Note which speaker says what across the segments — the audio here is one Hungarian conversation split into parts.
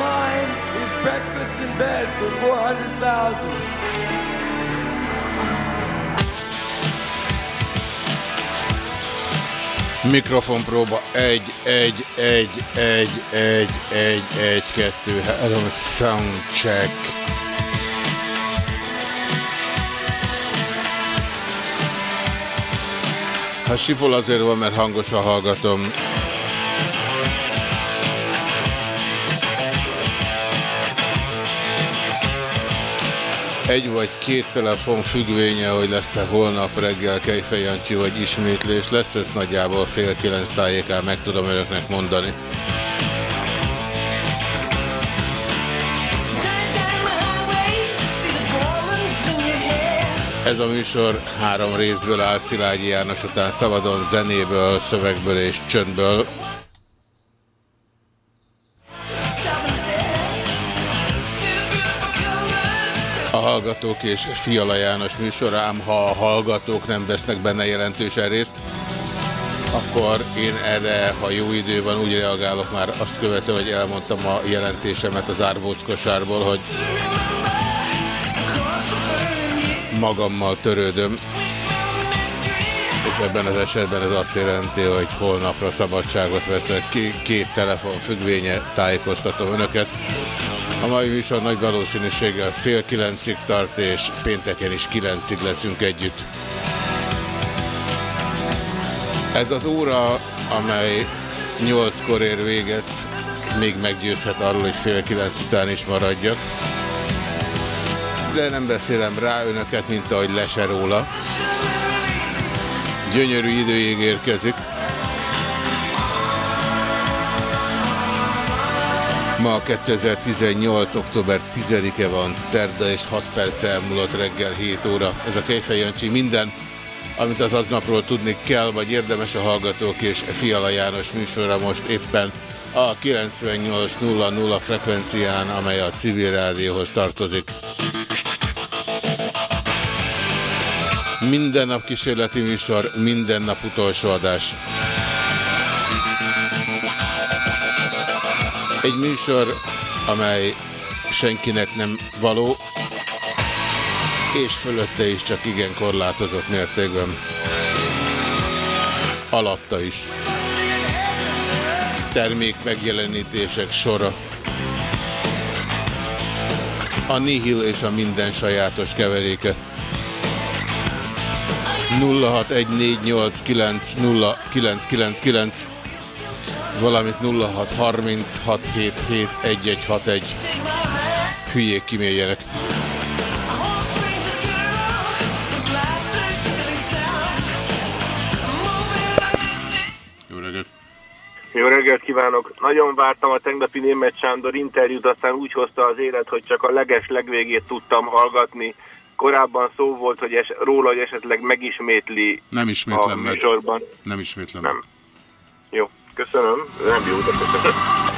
Speaker 1: Mind is breakfast in bed for 400,000.
Speaker 2: Mikrofonpróba 1, 1, 1, 1, 1, 1, 1, 2, 3, soundcheck. Ha sipol azért van, mert hangosan hallgatom. Egy vagy két telefon függvénye, hogy lesz-e holnap reggel Kejfej Jancsi vagy ismétlés. Lesz ez nagyjából fél kilenc tájékán, meg tudom önöknek mondani. Ez a műsor három részből áll Szilágyi János után szabadon zenéből, szövegből és csöndből. Hallgatók és Fiala János műsor, ám ha a hallgatók nem vesznek benne jelentősen részt, akkor én erre, ha jó idő van, úgy reagálok már azt követően, hogy elmondtam a jelentésemet az árbóckosárból, hogy magammal törődöm. És ebben az esetben ez azt jelenti, hogy holnapra szabadságot veszek ki, két telefon függvénye tájékoztatom önöket. A mai műsor nagy valószínűséggel fél kilencig tart, és pénteken is kilencig leszünk együtt. Ez az óra, amely nyolckor ér véget, még meggyőzhet arról, hogy fél kilenc után is maradjak. De nem beszélem rá önöket, mint ahogy le se róla. Gyönyörű időig érkezik. Ma 2018. október 10-e van, szerda és 6 perc elmúlott reggel 7 óra. Ez a Kejfej Jancsi minden, amit az aznapról tudni kell, vagy érdemes a hallgatók és Fiala János műsorra most éppen a 98.00 frekvencián, amely a civil rádióhoz tartozik. Minden nap kísérleti műsor, minden nap utolsó adás. Egy műsor, amely senkinek nem való, és fölötte is csak igen korlátozott mértékben. Alatta is. Termék megjelenítések sora. A nihil és a minden sajátos keveréke. 0614890999 valamint 0636771161 hülyék kiméljenek. Jó reggelt!
Speaker 3: Jó reggelt kívánok! Nagyon vártam a tegnapi német Sándor interjút, aztán úgy hozta az élet, hogy csak a leges legvégét tudtam hallgatni. Korábban szó volt, hogy es, róla, hogy esetleg megismétli
Speaker 2: Nem
Speaker 3: a
Speaker 2: ismétlem meg.
Speaker 3: műsorban.
Speaker 2: Nem ismétlem meg.
Speaker 3: Nem. Jó, köszönöm. Nem jó, köszönöm.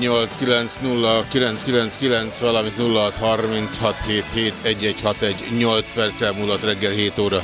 Speaker 4: 0614890999, valamint 0636771161 8 perccel múlott reggel 7 óra.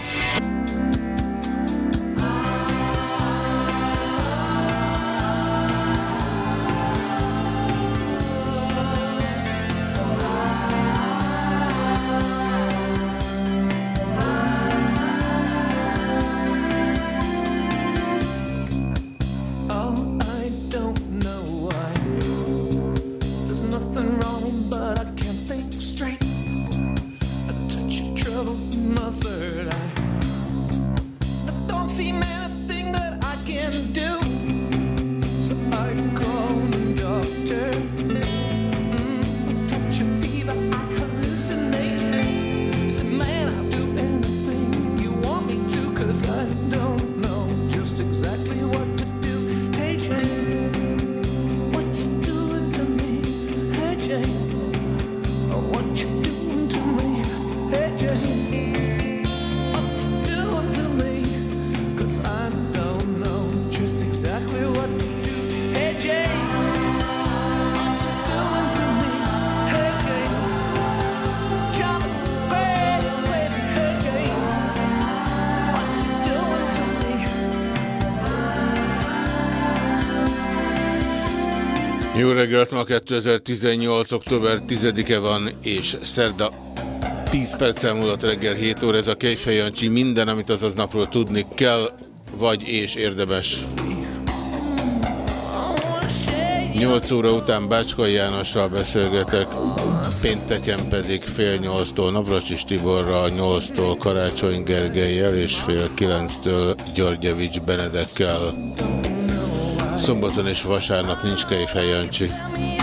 Speaker 4: Reggelt, ma 2018. október 10-e van, és szerda 10 perccel múlott reggel 7 óra. Ez a Kejfej Jancsi minden, amit azaz napról tudni kell, vagy és érdemes. 8 óra után Bácskai Jánossal beszélgetek, pénteken pedig fél 8-tól Navracsis Tiborral, 8-tól Karácsony Gergelyel és fél 9-től Györgyevics Benedekkel. Szombaton és vasárnap nincs Kejfej Jancsi.
Speaker 2: To me?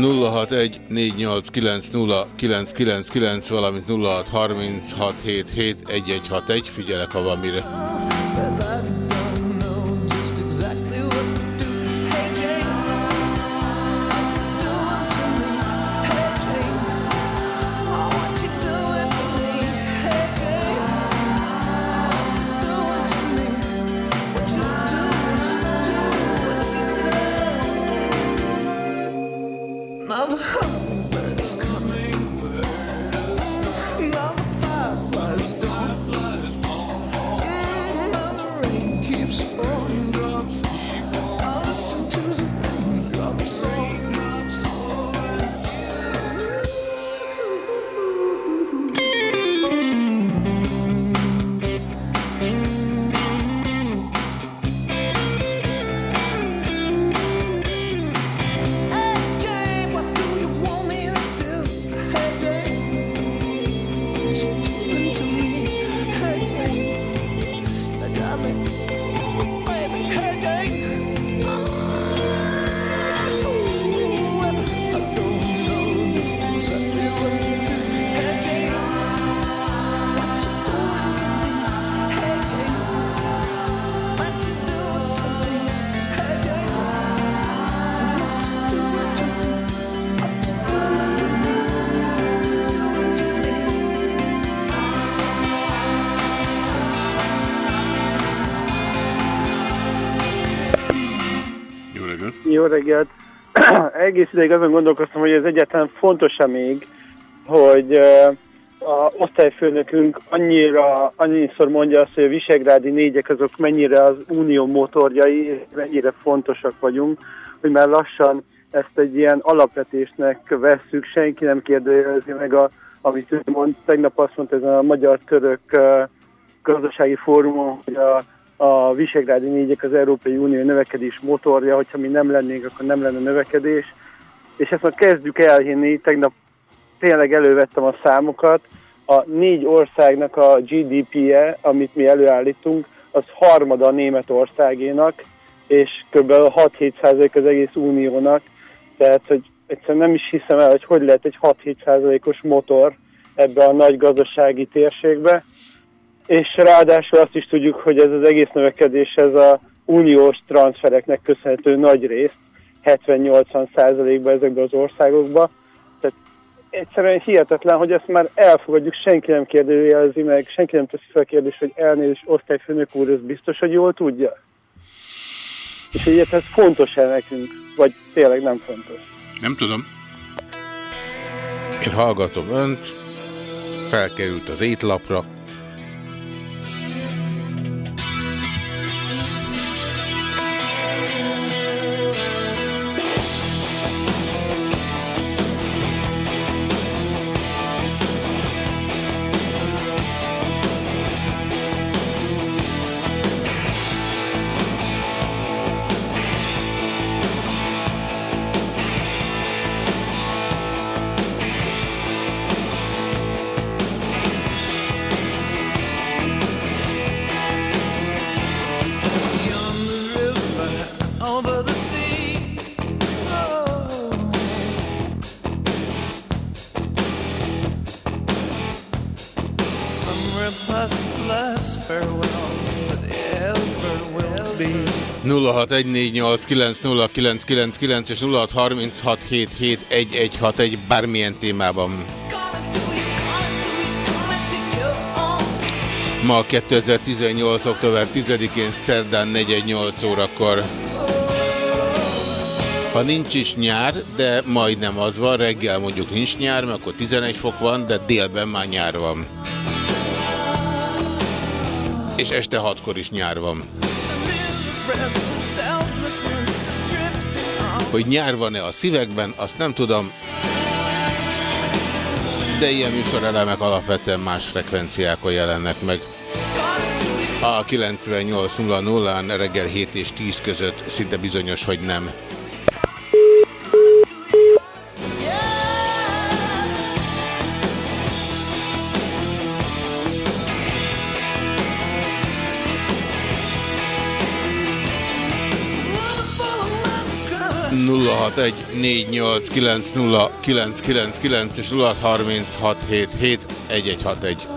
Speaker 4: 0614890999, valamint 0636771161. Figyelek, ha van mire. Reggelt!
Speaker 5: Egész ideig azon gondolkoztam, hogy ez egyáltalán fontos-e még, hogy a osztályfőnökünk annyira, annyiszor mondja azt, hogy a visegrádi négyek azok mennyire az unió motorjai, és mennyire fontosak vagyunk, hogy már lassan ezt egy ilyen alapvetésnek vesszük, senki nem kérdőjelezi meg, a, amit ő mond. Tegnap azt mondta ez a magyar-török gazdasági fórumon, hogy a, a visegrádi négyek az Európai Unió növekedés motorja, hogyha mi nem lennénk, akkor nem lenne növekedés. És ezt már kezdjük elhinni, tegnap tényleg elővettem a számokat, a négy országnak a GDP-je, amit mi előállítunk, az harmada a Németországénak, és kb. 6-7% az egész uniónak. Tehát, hogy egyszerűen nem is hiszem el, hogy hogy lehet egy 6-7%-os motor ebbe a nagy gazdasági térségbe. És ráadásul azt is tudjuk, hogy ez az egész növekedés, ez a uniós transfereknek köszönhető nagy részt, 70-80 százalékban ezekben az országokban. Tehát
Speaker 6: egyszerűen hihetetlen, hogy ezt már elfogadjuk, senki nem kérdőjelezi meg, senki nem teszi fel a kérdést, hogy elnézést osztályfőnök úr, ez biztos, hogy jól tudja? És hogy ez fontos-e nekünk, vagy tényleg nem fontos?
Speaker 2: Nem tudom. Én hallgatom önt, felkerült az étlapra. 0614890999 és 0636771161 bármilyen témában. Ma 2018. október 10-én szerdán 418 órakor. Ha nincs is nyár, de majdnem az van, reggel mondjuk nincs nyár, mert akkor 11 fok van, de délben már nyár van. És este 6-kor is nyár van. Hogy nyár van-e a szívekben, azt nem tudom. De ilyen műsorelemek alapvetően más frekvenciákon jelennek meg. A 98.00-án reggel 7 és 10 között szinte bizonyos, hogy nem. 061 és
Speaker 4: 0636771161.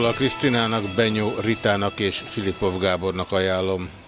Speaker 4: Honpola Krisztinának, Benyó Ritának és Filipov Gábornak ajánlom.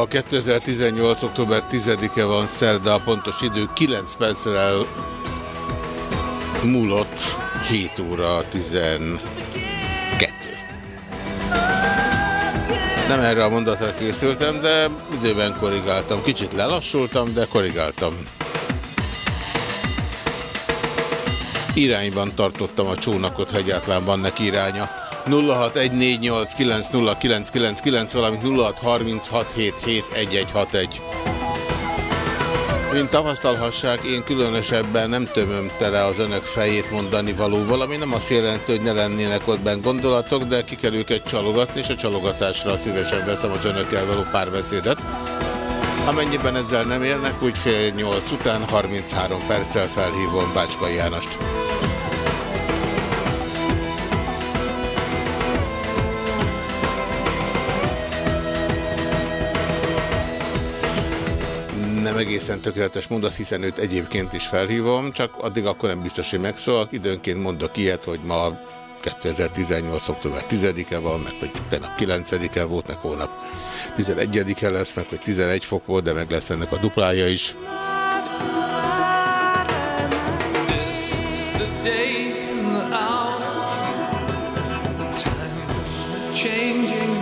Speaker 4: Ma 2018. október 10-e van, szerda, a pontos idő 9 perccel múlott 7 óra 12. Nem erre a mondatra készültem, de időben korrigáltam. Kicsit lelassultam, de korrigáltam. Irányban tartottam a csónakot, ha egyáltalán van neki iránya. 0614890999, valamint 0636771161. Mint tapasztalhassák, én különösebben nem tömöm tele az önök fejét mondani valóval, ami nem azt jelenti, hogy ne lennének ott benn gondolatok, de ki kell őket csalogatni, és a csalogatásra szívesen veszem az önökkel való párbeszédet. Amennyiben ezzel nem érnek, úgy fél nyolc után 33 perccel felhívom Bácskai Jánost. Egészen tökéletes mondat, hiszen őt egyébként is felhívom, csak addig akkor nem biztos, hogy megszólok. Időnként mondok ilyet, hogy ma 2018. október 10-e van, meg hogy tegnap 9-e volt, meg holnap 11-e lesz, meg hogy 11 fok volt, de meg lesz ennek a duplája is.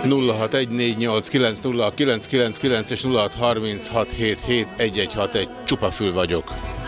Speaker 4: 0614890999 és 0636771161. Csupa fül vagyok.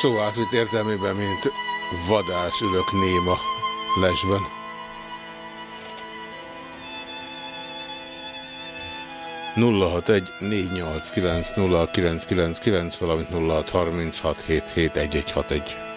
Speaker 2: Szóval szó átvitt értelmében, mint vadász ülök néma lesben. egy valamint 0636771161.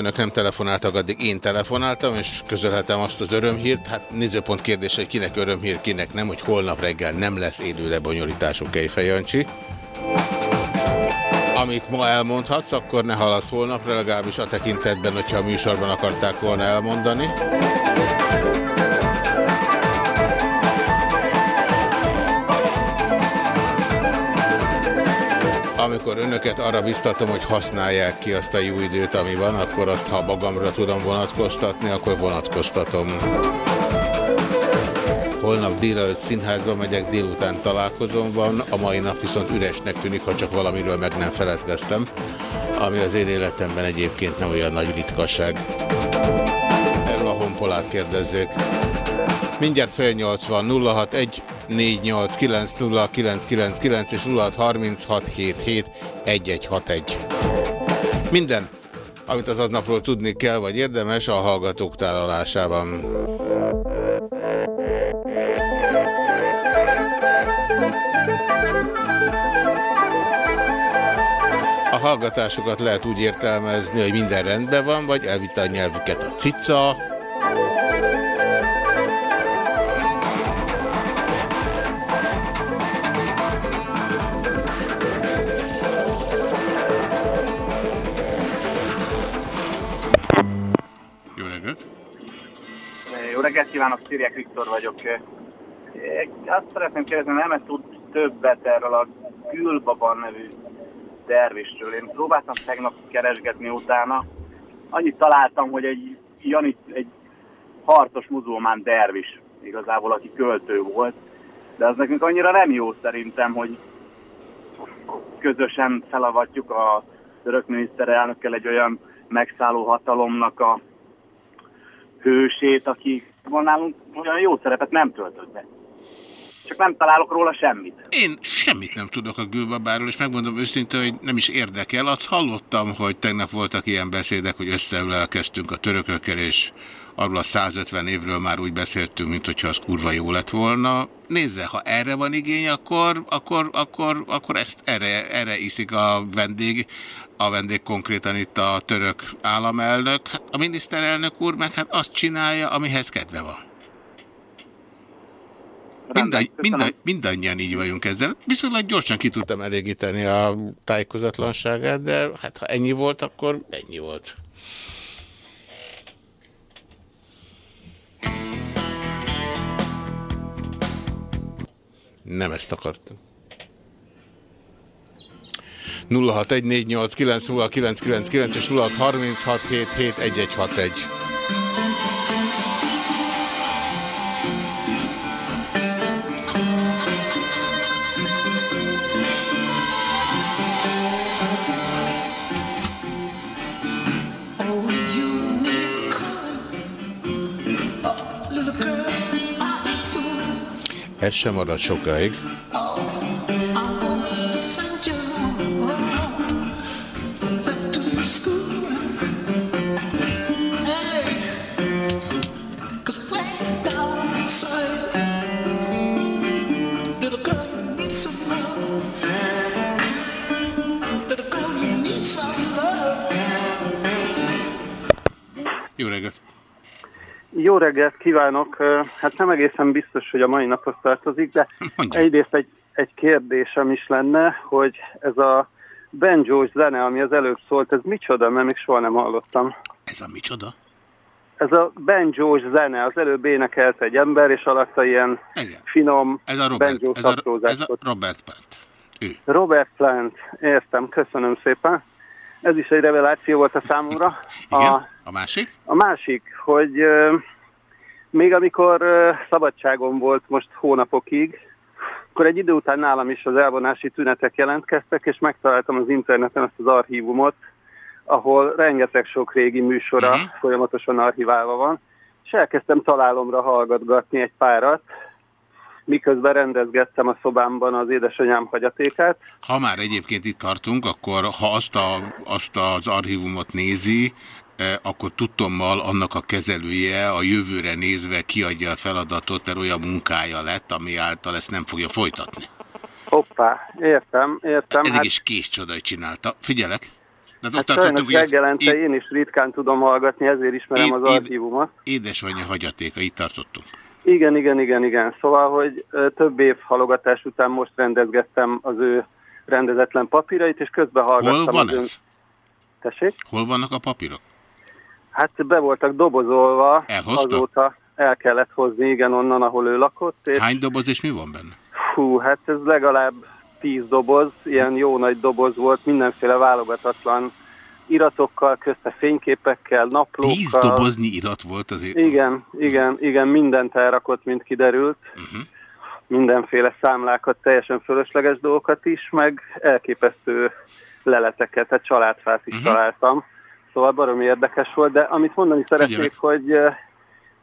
Speaker 2: önök nem telefonáltak, addig én telefonáltam, és közölhetem azt az örömhírt. Hát nézőpont kérdés, hogy kinek örömhír, kinek nem, hogy holnap reggel nem lesz élő lebonyolítású Kejfej Jancsi. Amit ma elmondhatsz, akkor ne halasz holnapra, legalábbis a tekintetben, hogyha a műsorban akarták volna elmondani. Amikor önöket arra biztatom, hogy használják ki azt a jó időt, ami van, akkor azt, ha magamra tudom vonatkoztatni, akkor vonatkoztatom. Holnap délelőtt színházba megyek, délután találkozom van, a mai nap viszont üresnek tűnik, ha csak valamiről meg nem feledkeztem, ami az én életemben egyébként nem olyan nagy ritkaság. Erről a honpolát kérdezzék. Mindjárt fél 80 061 489 és 0636771161. Minden, amit az aznapról tudni kell, vagy érdemes a hallgatók tálalásában. A hallgatásokat lehet úgy értelmezni, hogy minden rendben van, vagy elvitte a nyelvüket a cica,
Speaker 7: kívánok, Sziriek Viktor vagyok. Azt szeretném kérdezni, nem tud többet erről a Gülbaban nevű dervisről. Én próbáltam tegnap keresgetni utána. Annyit találtam, hogy egy, Jani, egy harcos muzulmán dervis igazából, aki költő volt. De az nekünk annyira nem jó szerintem, hogy közösen felavatjuk a török miniszterelnökkel egy olyan megszálló hatalomnak a hősét, aki van nálunk olyan jó szerepet nem töltött be. Csak nem találok róla semmit.
Speaker 2: Én semmit nem tudok a Gülbabáról, és megmondom őszintén, hogy nem is érdekel. Azt hallottam, hogy tegnap voltak ilyen beszédek, hogy összeülelkeztünk a törökökkel, és arról a 150 évről már úgy beszéltünk, mint hogyha az kurva jó lett volna. Nézze, ha erre van igény, akkor, akkor, akkor, akkor ezt erre, erre iszik a vendég. A vendég konkrétan itt a török államelnök. Hát a miniszterelnök úr meg hát azt csinálja, amihez kedve van. Mindagy, mindagy, mindannyian így vagyunk ezzel. Viszonylag gyorsan ki tudtam elégíteni a tájékozatlanságát, de hát ha ennyi volt, akkor ennyi volt. Nem ezt akartam. 0614890999 és 0636771161.
Speaker 4: Oh, you need crying. Oh, little girl, I'm through.
Speaker 2: Ez sem marad sokáig. Jó reggelt
Speaker 6: kívánok! Hát nem egészen biztos, hogy a mai naphoz tartozik, de egyrészt egy, egy kérdésem is lenne, hogy ez a banjós zene, ami az előbb szólt, ez micsoda, mert még soha nem hallottam.
Speaker 2: Ez a micsoda?
Speaker 6: Ez a banjós zene, az előbb énekelt egy ember, és alatta ilyen
Speaker 2: Igen.
Speaker 6: finom
Speaker 2: Ez a Robert, ez a, ez a. Robert Plant.
Speaker 6: Robert Plant, értem, köszönöm szépen. Ez is egy reveláció volt a számomra.
Speaker 2: Igen?
Speaker 6: A,
Speaker 2: A másik?
Speaker 6: a másik, hogy még amikor ö, szabadságon volt most hónapokig, akkor egy idő után nálam is az elvonási tünetek jelentkeztek, és megtaláltam az interneten ezt az archívumot, ahol rengeteg sok régi műsora
Speaker 2: Mhm.
Speaker 6: folyamatosan archiválva van, és elkezdtem találomra hallgatgatni egy párat, miközben rendezgettem a szobámban az édesanyám hagyatékát.
Speaker 2: Ha már egyébként itt tartunk, akkor ha azt, a, azt az archívumot nézi, akkor tudtommal annak a kezelője a jövőre nézve kiadja a feladatot, mert olyan munkája lett, ami által ezt nem fogja folytatni.
Speaker 6: Hoppá, értem, értem.
Speaker 2: Eddig is kés csodai csinálta. Figyelek! Ott
Speaker 6: hát sajnos
Speaker 2: ez
Speaker 6: reggelente
Speaker 2: é-
Speaker 6: én is ritkán tudom hallgatni, ezért ismerem
Speaker 2: Én-
Speaker 6: az archívumot.
Speaker 2: édesanyja hagyatéka, itt tartottunk.
Speaker 6: Igen, igen, igen, igen. Szóval, hogy több év halogatás után most rendezgettem az ő rendezetlen papírait, és közben hallgattam
Speaker 2: Hol van
Speaker 6: az ön...
Speaker 2: ez?
Speaker 6: Tessék?
Speaker 2: Hol vannak a papírok?
Speaker 6: Hát be voltak dobozolva,
Speaker 2: Elhozta?
Speaker 6: azóta el kellett hozni, igen, onnan, ahol ő lakott. És
Speaker 2: Hány doboz és mi van benne?
Speaker 6: Fú, hát ez legalább tíz doboz, ilyen jó nagy doboz volt, mindenféle válogatatlan iratokkal, közte fényképekkel, naplókkal.
Speaker 2: Tíz doboznyi irat volt azért.
Speaker 6: Igen, igen, igen, mindent elrakott, mint kiderült.
Speaker 2: Uh-huh.
Speaker 6: Mindenféle számlákat, teljesen fölösleges dolgokat is, meg elképesztő leleteket, tehát családfát is
Speaker 2: Mhm.
Speaker 6: uh-huh. találtam. Szóval baromi érdekes volt, de amit mondani szeretnék, hogy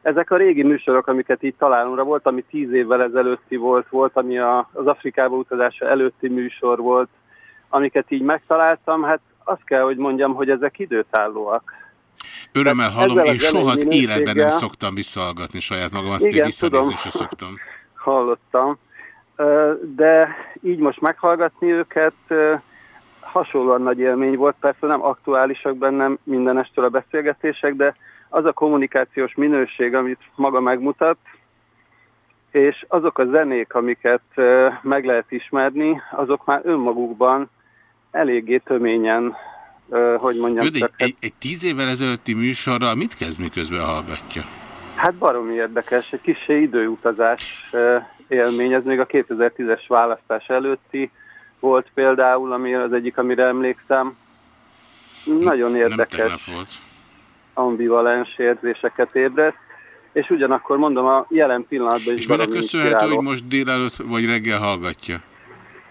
Speaker 6: ezek a régi műsorok, amiket így találomra volt, ami tíz évvel ezelőtti volt, volt, ami a, az Afrikába utazása előtti műsor volt, amiket így megtaláltam, hát azt kell, hogy mondjam, hogy ezek időtállóak.
Speaker 2: Örömmel
Speaker 6: Tehát
Speaker 2: hallom, én soha az életben nem szoktam visszahallgatni saját magamat,
Speaker 6: Igen,
Speaker 2: még visszanézni se szoktam.
Speaker 6: Hallottam. De így most meghallgatni őket hasonlóan nagy élmény volt, persze nem aktuálisak bennem mindenestől a beszélgetések, de az a kommunikációs minőség, amit maga megmutat, és azok a zenék, amiket meg lehet ismerni, azok már önmagukban eléggé töményen, hogy mondjam csak,
Speaker 2: egy, egy, egy tíz évvel ezelőtti műsorral mit kezd, miközben hallgatja?
Speaker 6: Hát baromi érdekes, egy kis időutazás élmény, ez még a 2010-es választás előtti volt például, ami az egyik, amire emlékszem. Nagyon érdekes, ambivalens érzéseket ébreszt, és ugyanakkor mondom, a jelen pillanatban is
Speaker 2: És
Speaker 6: baromi
Speaker 2: köszönhető,
Speaker 6: inspiráló.
Speaker 2: hogy most délelőtt vagy reggel hallgatja?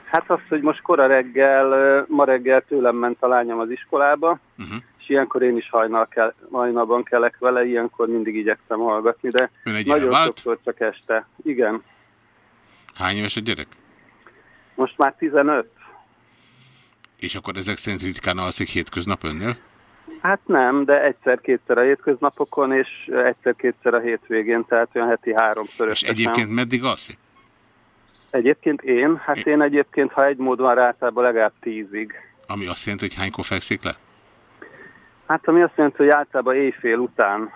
Speaker 6: Hát az, hogy most kora reggel, ma reggel tőlem ment a lányom az iskolába,
Speaker 2: Uh-huh.
Speaker 6: és ilyenkor én is hajnal kell, hajnalban kelek vele, ilyenkor mindig igyekszem hallgatni, de nagyon
Speaker 2: elvált?
Speaker 6: sokszor csak este. Igen.
Speaker 2: Hány éves a gyerek?
Speaker 6: Most már 15.
Speaker 2: És akkor ezek szerint ritkán alszik hétköznap önnél?
Speaker 6: Hát nem, de egyszer-kétszer a hétköznapokon, és egyszer-kétszer a hétvégén, tehát olyan heti háromszor
Speaker 2: És egyébként meddig alszik?
Speaker 6: Egyébként én? Hát én egyébként, ha egy mód van rá, általában legalább tízig.
Speaker 2: Ami azt jelenti, hogy hánykor fekszik le?
Speaker 6: Hát ami azt jelenti, hogy általában éjfél után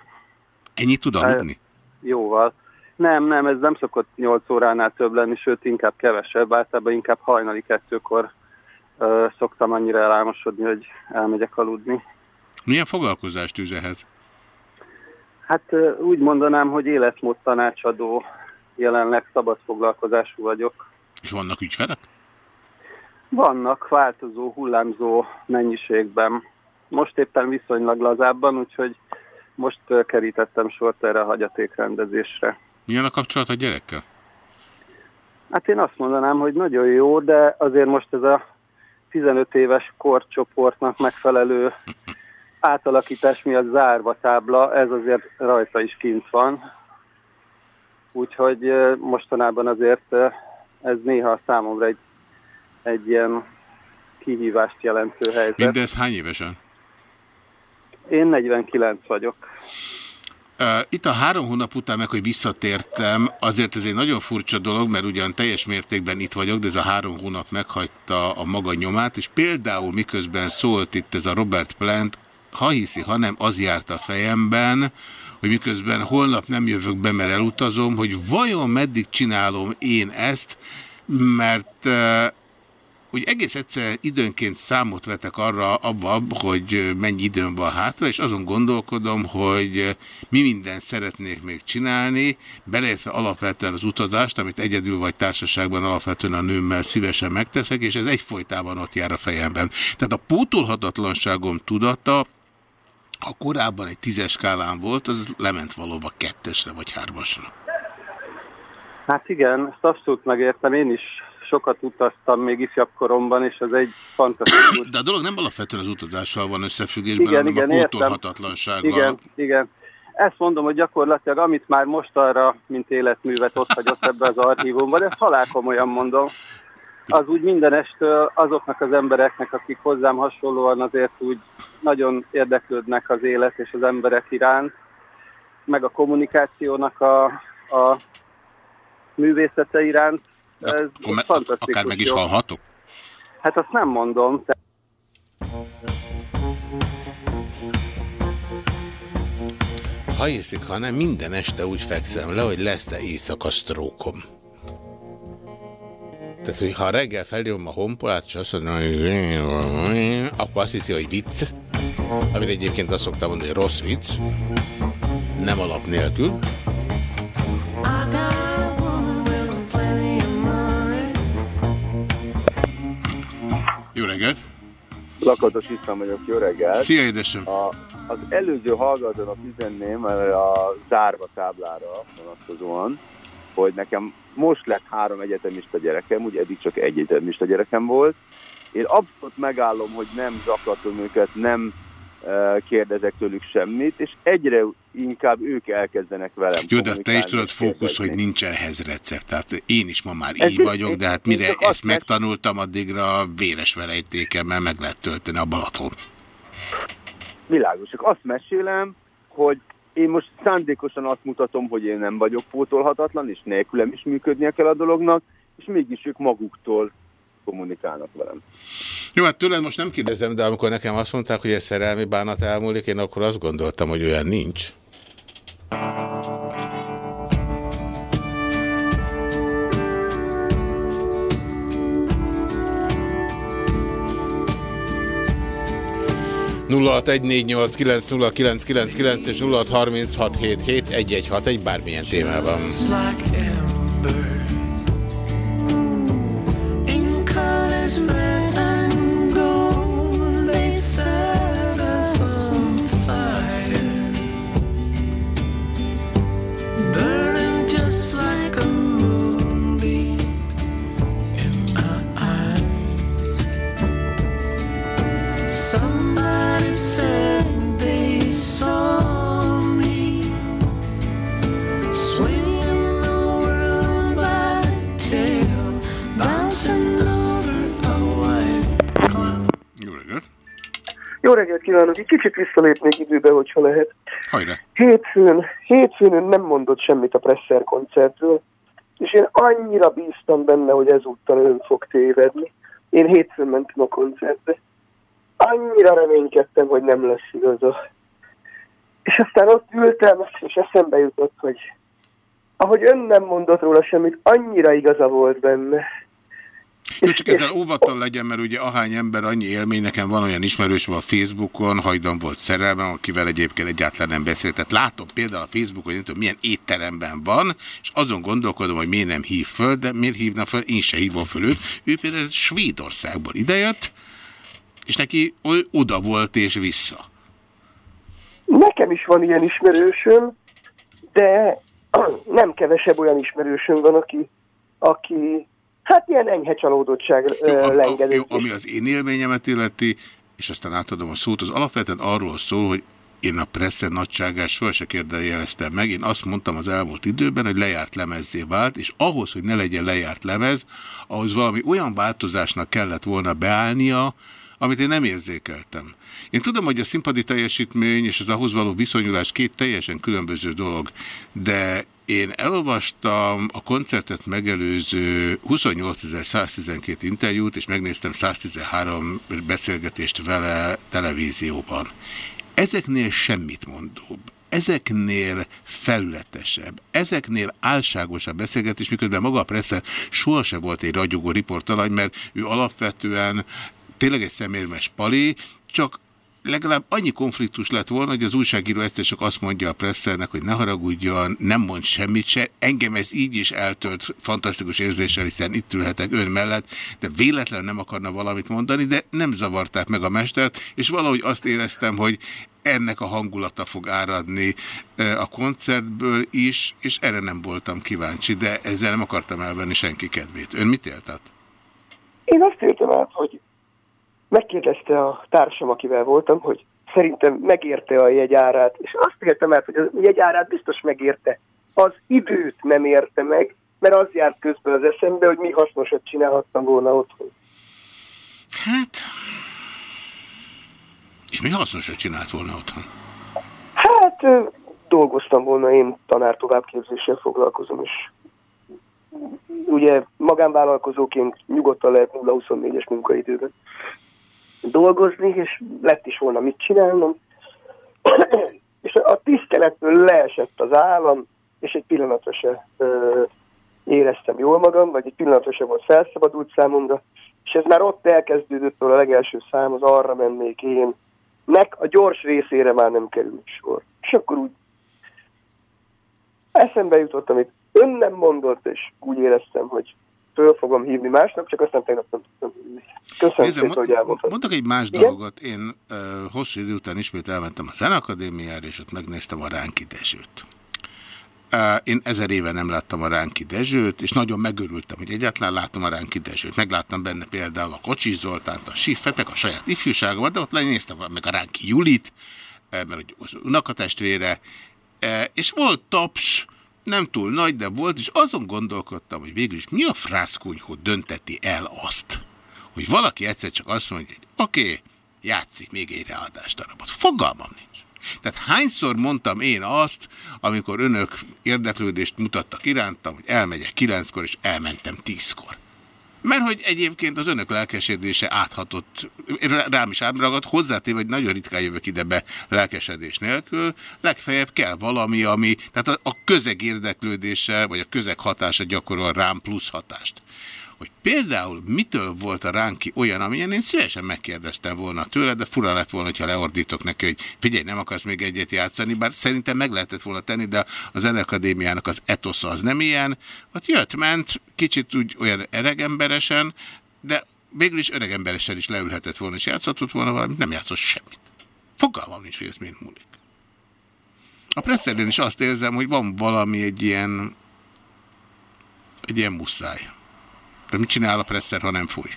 Speaker 2: Ennyit tud aludni?
Speaker 6: jóval. Nem, nem, ez nem szokott 8 óránál több lenni, sőt inkább kevesebb, általában inkább hajnali kettőkor ö, szoktam annyira elámosodni, hogy elmegyek aludni.
Speaker 2: Milyen foglalkozást üzehet?
Speaker 6: Hát ö, úgy mondanám, hogy életmód tanácsadó, jelenleg szabad foglalkozású vagyok.
Speaker 2: És vannak ügyfelek?
Speaker 6: Vannak változó, hullámzó mennyiségben. Most éppen viszonylag lazábban, úgyhogy most kerítettem sort erre a hagyatékrendezésre.
Speaker 2: Milyen a kapcsolat a gyerekkel?
Speaker 6: Hát én azt mondanám, hogy nagyon jó, de azért most ez a 15 éves korcsoportnak megfelelő átalakítás miatt zárva tábla, ez azért rajta is kint van. Úgyhogy ö, mostanában azért ö, ez néha számomra egy, egy ilyen kihívást jelentő helyzet.
Speaker 2: Mindez hány évesen?
Speaker 6: Én 49 vagyok.
Speaker 2: Itt a három hónap után meg, hogy visszatértem, azért ez egy nagyon furcsa dolog, mert ugyan teljes mértékben itt vagyok, de ez a három hónap meghagyta a maga nyomát, és például miközben szólt itt ez a Robert Plant, ha hiszi, ha nem, az járt a fejemben, hogy miközben holnap nem jövök be, mert elutazom, hogy vajon meddig csinálom én ezt, mert úgy egész egyszer időnként számot vetek arra abban, hogy mennyi időm van hátra, és azon gondolkodom, hogy mi mindent szeretnék még csinálni, beleértve alapvetően az utazást, amit egyedül vagy társaságban alapvetően a nőmmel szívesen megteszek, és ez egyfolytában ott jár a fejemben. Tehát a pótolhatatlanságom tudata, ha korábban egy tízes skálán volt, az lement valóban kettesre vagy hármasra.
Speaker 6: Hát igen, ezt abszolút megértem. Én is sokat utaztam még ifjabb koromban, és ez egy fantasztikus
Speaker 2: De a dolog nem alapvetően az utazással van összefüggésben,
Speaker 6: Igen,
Speaker 2: hanem
Speaker 6: igen,
Speaker 2: a pótolhatatlansággal.
Speaker 6: Igen, igen. Ezt mondom, hogy gyakorlatilag amit már most arra, mint életművet ott hagyott ebbe az archívumban, ezt halál komolyan mondom, az úgy mindenestől azoknak az embereknek, akik hozzám hasonlóan azért úgy nagyon érdeklődnek az élet és az emberek iránt, meg a kommunikációnak a, a művészete iránt, ez
Speaker 2: Akkor me-
Speaker 6: fantasztikus.
Speaker 2: akár meg is
Speaker 6: jó.
Speaker 2: halhatok?
Speaker 6: Hát azt nem mondom. Te...
Speaker 2: Ha hiszik, ha nem, minden este úgy fekszem le, hogy lesz-e éjszaka sztrókom. Tehát, hogy ha reggel felírom a honpolát, és azt mondom, hogy akkor azt hiszi, hogy vicc, amire egyébként azt szoktam mondani, hogy rossz vicc, nem alap nélkül. Jó reggelt!
Speaker 8: Lakatos István vagyok, jó reggelt!
Speaker 2: Szia, édesem!
Speaker 8: A, az előző hallgatónak üzenném a zárva táblára vonatkozóan, hogy nekem most lett három egyetemista gyerekem, ugye eddig csak egy egyetemista gyerekem volt. Én abszolút megállom, hogy nem zaklatom őket, nem kérdezek tőlük semmit, és egyre inkább ők elkezdenek velem
Speaker 2: Jó, de azt te is tudod fókusz, hogy nincs ehhez recept. Tehát én is ma már
Speaker 8: Ez
Speaker 2: így vagyok, de hát mire ezt megtanultam, addigra véres verejtékemmel meg lehet tölteni a Balaton.
Speaker 8: Világos, csak azt mesélem, hogy én most szándékosan azt mutatom, hogy én nem vagyok pótolhatatlan, és nélkülem is működnie kell a dolognak, és mégis ők maguktól kommunikálnak velem.
Speaker 2: Jó, hát tőled most nem kérdezem, de amikor nekem azt mondták, hogy ez szerelmi bánat elmúlik, én akkor azt gondoltam, hogy olyan nincs. és 0636771161 bármilyen témában.
Speaker 9: Kicsit visszalépnék időbe, hogyha lehet.
Speaker 2: Hajrá!
Speaker 9: Hétfőn, hétfőn nem mondott semmit a Presser koncertről, és én annyira bíztam benne, hogy ezúttal ön fog tévedni. Én hétfőn mentem a koncertbe. Annyira reménykedtem, hogy nem lesz igaza. És aztán ott ültem, és eszembe jutott, hogy ahogy ön nem mondott róla semmit, annyira igaza volt benne.
Speaker 2: Jó, csak ezzel óvaton legyen, mert ugye ahány ember annyi élmény, nekem van olyan ismerősöm a Facebookon, hajdan volt szerelmem, akivel egyébként egyáltalán nem beszélt. Tehát látom például a Facebookon, hogy milyen étteremben van, és azon gondolkodom, hogy miért nem hív föl, de miért hívna föl, én se hívom föl őt. Ő például Svédországból idejött, és neki oda volt és vissza.
Speaker 9: Nekem is van ilyen ismerősöm, de nem kevesebb olyan ismerősöm van, aki, aki hát ilyen enyhe csalódottság
Speaker 2: Jó,
Speaker 9: lengedik.
Speaker 2: jó, ami az én élményemet illeti, és aztán átadom a szót, az alapvetően arról szól, hogy én a pressze nagyságát sohasem kérdejeleztem meg. Én azt mondtam az elmúlt időben, hogy lejárt lemezzé vált, és ahhoz, hogy ne legyen lejárt lemez, ahhoz valami olyan változásnak kellett volna beállnia, amit én nem érzékeltem. Én tudom, hogy a színpadi teljesítmény és az ahhoz való viszonyulás két teljesen különböző dolog, de én elolvastam a koncertet megelőző 28.112 interjút, és megnéztem 113 beszélgetést vele televízióban. Ezeknél semmit mondóbb, ezeknél felületesebb, ezeknél álságosabb beszélgetés, miközben maga a pressze sohasem volt egy ragyogó riportalany, mert ő alapvetően tényleg egy szemérmes pali, csak legalább annyi konfliktus lett volna, hogy az újságíró egyszer csak azt mondja a presszelnek, hogy ne haragudjon, nem mond semmit se. Engem ez így is eltölt fantasztikus érzéssel, hiszen itt ülhetek ön mellett, de véletlenül nem akarna valamit mondani, de nem zavarták meg a mestert, és valahogy azt éreztem, hogy ennek a hangulata fog áradni a koncertből is, és erre nem voltam kíváncsi, de ezzel nem akartam elvenni senki kedvét. Ön mit élt át?
Speaker 9: Én azt értem át, hogy megkérdezte a társam, akivel voltam, hogy szerintem megérte a jegyárát, és azt értem át, hogy a jegyárát biztos megérte. Az időt nem érte meg, mert az járt közben az eszembe, hogy mi hasznosat csinálhattam volna otthon.
Speaker 2: Hát... És mi hasznosat csinált volna otthon?
Speaker 9: Hát dolgoztam volna, én tanár továbbképzéssel foglalkozom, és ugye magánvállalkozóként nyugodtan lehet 0-24-es munkaidőben dolgozni, és lett is volna mit csinálnom. és a tisztelettől leesett az állam, és egy pillanatra se ö, éreztem jól magam, vagy egy pillanatra se volt felszabadult számomra, és ez már ott elkezdődött, a legelső szám az arra mennék én, nek a gyors részére már nem került sor. És akkor úgy eszembe jutott, amit ön nem mondott, és úgy éreztem, hogy föl fogom hívni másnap, csak aztán tegnap nem tudtam. Köszönöm
Speaker 2: Nézze,
Speaker 9: szépen, hogy elmondtad.
Speaker 2: mondok egy más
Speaker 9: Igen?
Speaker 2: dolgot. Én uh, hosszú idő után ismét elmentem a Zenakadémiára, és ott megnéztem a Ránki Dezsőt. Én ezer éve nem láttam a Ránki Dezsőt, és nagyon megörültem, hogy egyáltalán látom a Ránki Dezsőt. Megláttam benne például a Kocsis Zoltánt, a Siffetek, a saját ifjúságomat, de ott lenéztem meg a Ránki Julit, mert az unokatestvére, és volt taps, nem túl nagy, de volt, és azon gondolkodtam, hogy végül is mi a frászkunyhó dönteti el azt, hogy valaki egyszer csak azt mondja, hogy oké, okay, játszik még egy readást darabot. Fogalmam nincs. Tehát hányszor mondtam én azt, amikor önök érdeklődést mutattak irántam, hogy elmegyek kilenckor, és elmentem tízkor. Mert hogy egyébként az önök lelkesedése áthatott, rám is ábragadt, hozzátéve, hogy nagyon ritkán jövök ide be lelkesedés nélkül, legfeljebb kell valami, ami, tehát a, a közeg érdeklődése, vagy a közeg hatása gyakorol rám plusz hatást. Hogy például mitől volt a ránki olyan, amilyen én szívesen megkérdeztem volna tőle, de fura lett volna, ha leordítok neki, hogy figyelj, nem akarsz még egyet játszani, bár szerintem meg lehetett volna tenni, de az Zenekadémiának az etosza az nem ilyen. Ott jött, ment, kicsit úgy olyan öregemberesen, de végül is öregemberesen is leülhetett volna, és játszhatott volna valamit, nem játszott semmit. Fogalmam nincs, hogy ez mind múlik. A presszerén is azt érzem, hogy van valami egy ilyen egy ilyen muszáj. De mit csinál a presszer, ha nem fúj?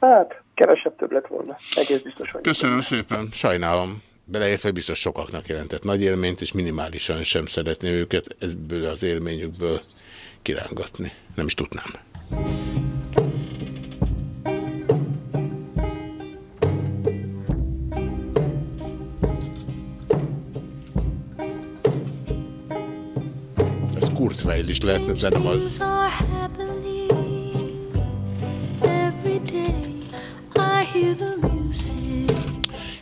Speaker 9: Hát, kevesebb több lett volna. Egész biztos vagyok.
Speaker 2: Köszönöm szépen. Sajnálom. Beleértve, hogy biztos sokaknak jelentett nagy élményt, és minimálisan sem szeretném őket ebből az élményükből kirángatni. Nem is tudnám. Ez Kurt Weill is lehetne, de nem az.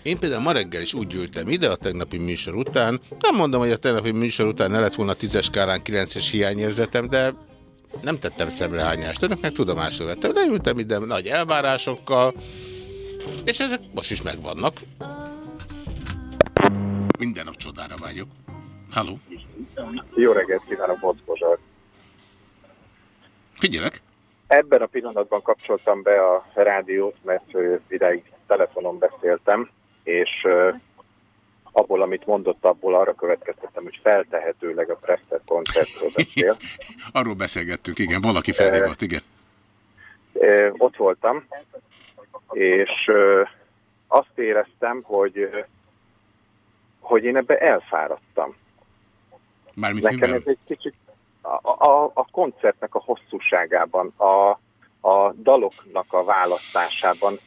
Speaker 2: Én például ma reggel is úgy ültem ide a tegnapi műsor után. Nem mondom, hogy a tegnapi műsor után ne lett volna tízes skálán 9-es hiányérzetem, de nem tettem szemrehányást. Önöknek tudomásul vettem. De ültem ide nagy elvárásokkal, és ezek most is megvannak. Minden nap csodára vágyok. Halló?
Speaker 10: Jó reggelt kívánok, Boc Bozsar.
Speaker 2: Figyelek.
Speaker 10: Ebben a pillanatban kapcsoltam be a rádiót, mert ö, ideig telefonon beszéltem, és abból, amit mondott, abból arra következtettem, hogy feltehetőleg a Presser koncertről beszél.
Speaker 2: Arról beszélgettünk, igen. Valaki felhívott, igen.
Speaker 10: Ott voltam, és azt éreztem, hogy, hogy én ebbe elfáradtam.
Speaker 2: Mármint
Speaker 10: Nekem ez egy kicsit a, a, a koncertnek a hosszúságában, a, a daloknak a választásában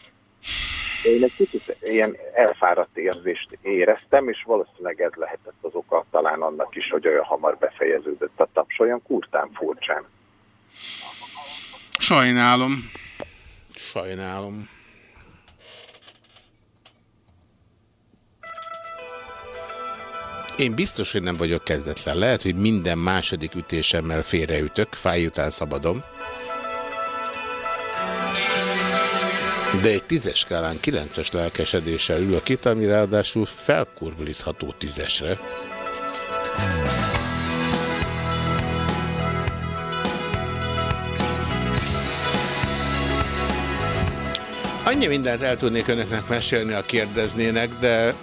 Speaker 10: én egy kicsit ilyen elfáradt érzést éreztem, és valószínűleg ez lehetett az oka talán annak is, hogy olyan hamar befejeződött a taps, olyan kurtán furcsán.
Speaker 2: Sajnálom. Sajnálom. Én biztos, hogy nem vagyok kezdetlen. Lehet, hogy minden második ütésemmel félreütök, fáj után szabadom. De egy tízes skálán kilences lelkesedéssel ülök itt, ami ráadásul felkurblizható tízesre. Annyi mindent el tudnék önöknek mesélni, ha kérdeznének, de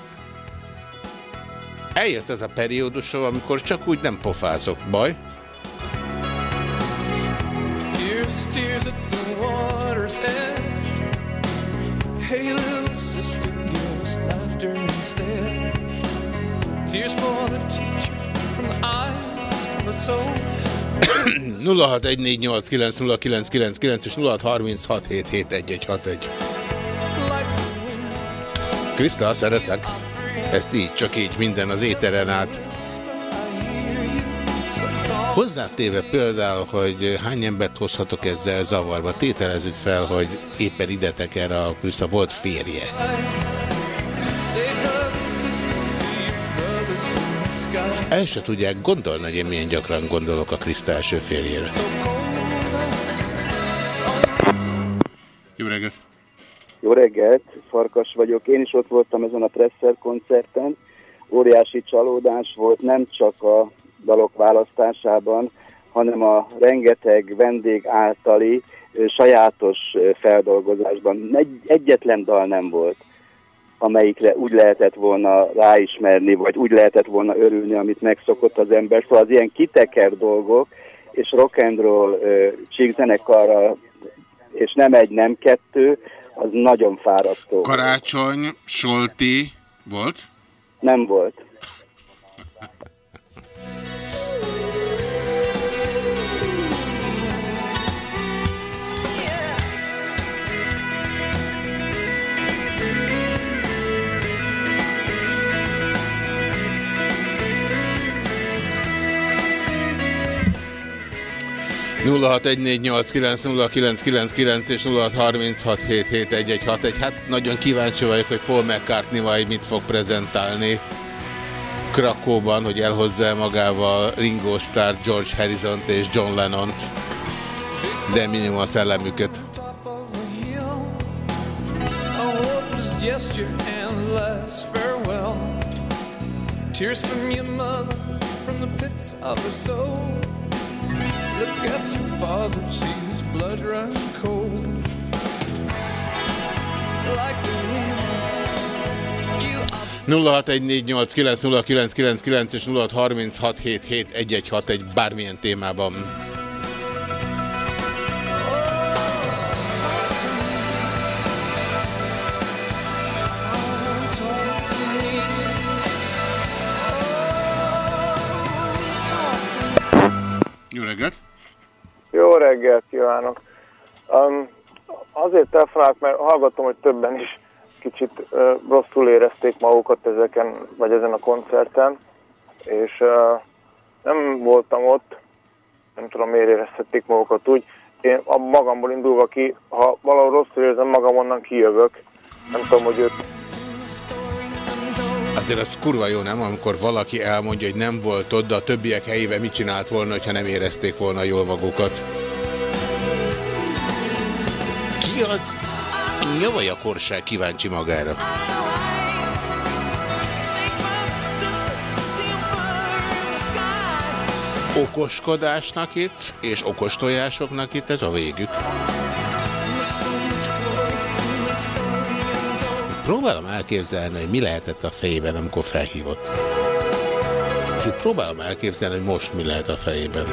Speaker 2: eljött ez a periódusom, amikor csak úgy nem pofázok. Baj?
Speaker 4: Tears, tears at the water's edge. Hey, little sister, give us laughter instead. Tears for the teacher from the eyes of the soul.
Speaker 2: 0614890999 és 0636771161. Kriszta, szeretlek. Ezt így, csak így minden az éteren át. Hozzátéve például, hogy hány embert hozhatok ezzel zavarba, tételezzük fel, hogy éppen ide teker a Kriszta volt férje. El se tudják gondolni, hogy én milyen gyakran gondolok a Kriszta első férjére. Jó reggelt!
Speaker 11: Jó reggelt, Farkas vagyok. Én is ott voltam ezen a Presser koncerten. Óriási csalódás volt nem csak a dalok választásában, hanem a rengeteg vendég általi sajátos feldolgozásban. Egy, egyetlen dal nem volt. amelyikre úgy lehetett volna ráismerni, vagy úgy lehetett volna örülni, amit megszokott az ember. Szóval az ilyen kiteker dolgok, és rock and roll uh, csíkzenekarra, és nem egy, nem kettő, az nagyon fárasztó.
Speaker 2: Karácsony, Solti volt?
Speaker 11: Nem volt.
Speaker 2: Kilenc és 0636771161. Hát nagyon kíváncsi vagyok, hogy Paul McCartney majd mit fog prezentálni Krakóban, hogy elhozza magával Ringo Starr, George Harrison és John Lennon-t. De minimum a szellemüket.
Speaker 4: Tears from your mother, from the pits of her soul. Look at your father, see his blood run cold. Like the wind. You are
Speaker 2: 0614890999 és 0636771161 bármilyen témában. Jó reggelt!
Speaker 12: Jó reggelt kívánok! Um, azért telefonálok, mert hallgattam, hogy többen is kicsit uh, rosszul érezték magukat ezeken, vagy ezen a koncerten, és uh, nem voltam ott, nem tudom miért érezhették magukat úgy. Én a magamból indulva ki, ha valahol rosszul érzem magam, onnan kijövök. Nem tudom, hogy ők
Speaker 2: Azért az kurva jó, nem? Amikor valaki elmondja, hogy nem volt ott, de a többiek helyében mit csinált volna, ha nem érezték volna jól magukat. Ki az? Javaj a korság kíváncsi magára. Okoskodásnak itt, és okos tojásoknak itt ez a végük. Próbálom elképzelni, hogy mi lehetett a fejében, amikor felhívott. És próbálom elképzelni, hogy most mi lehet a fejében.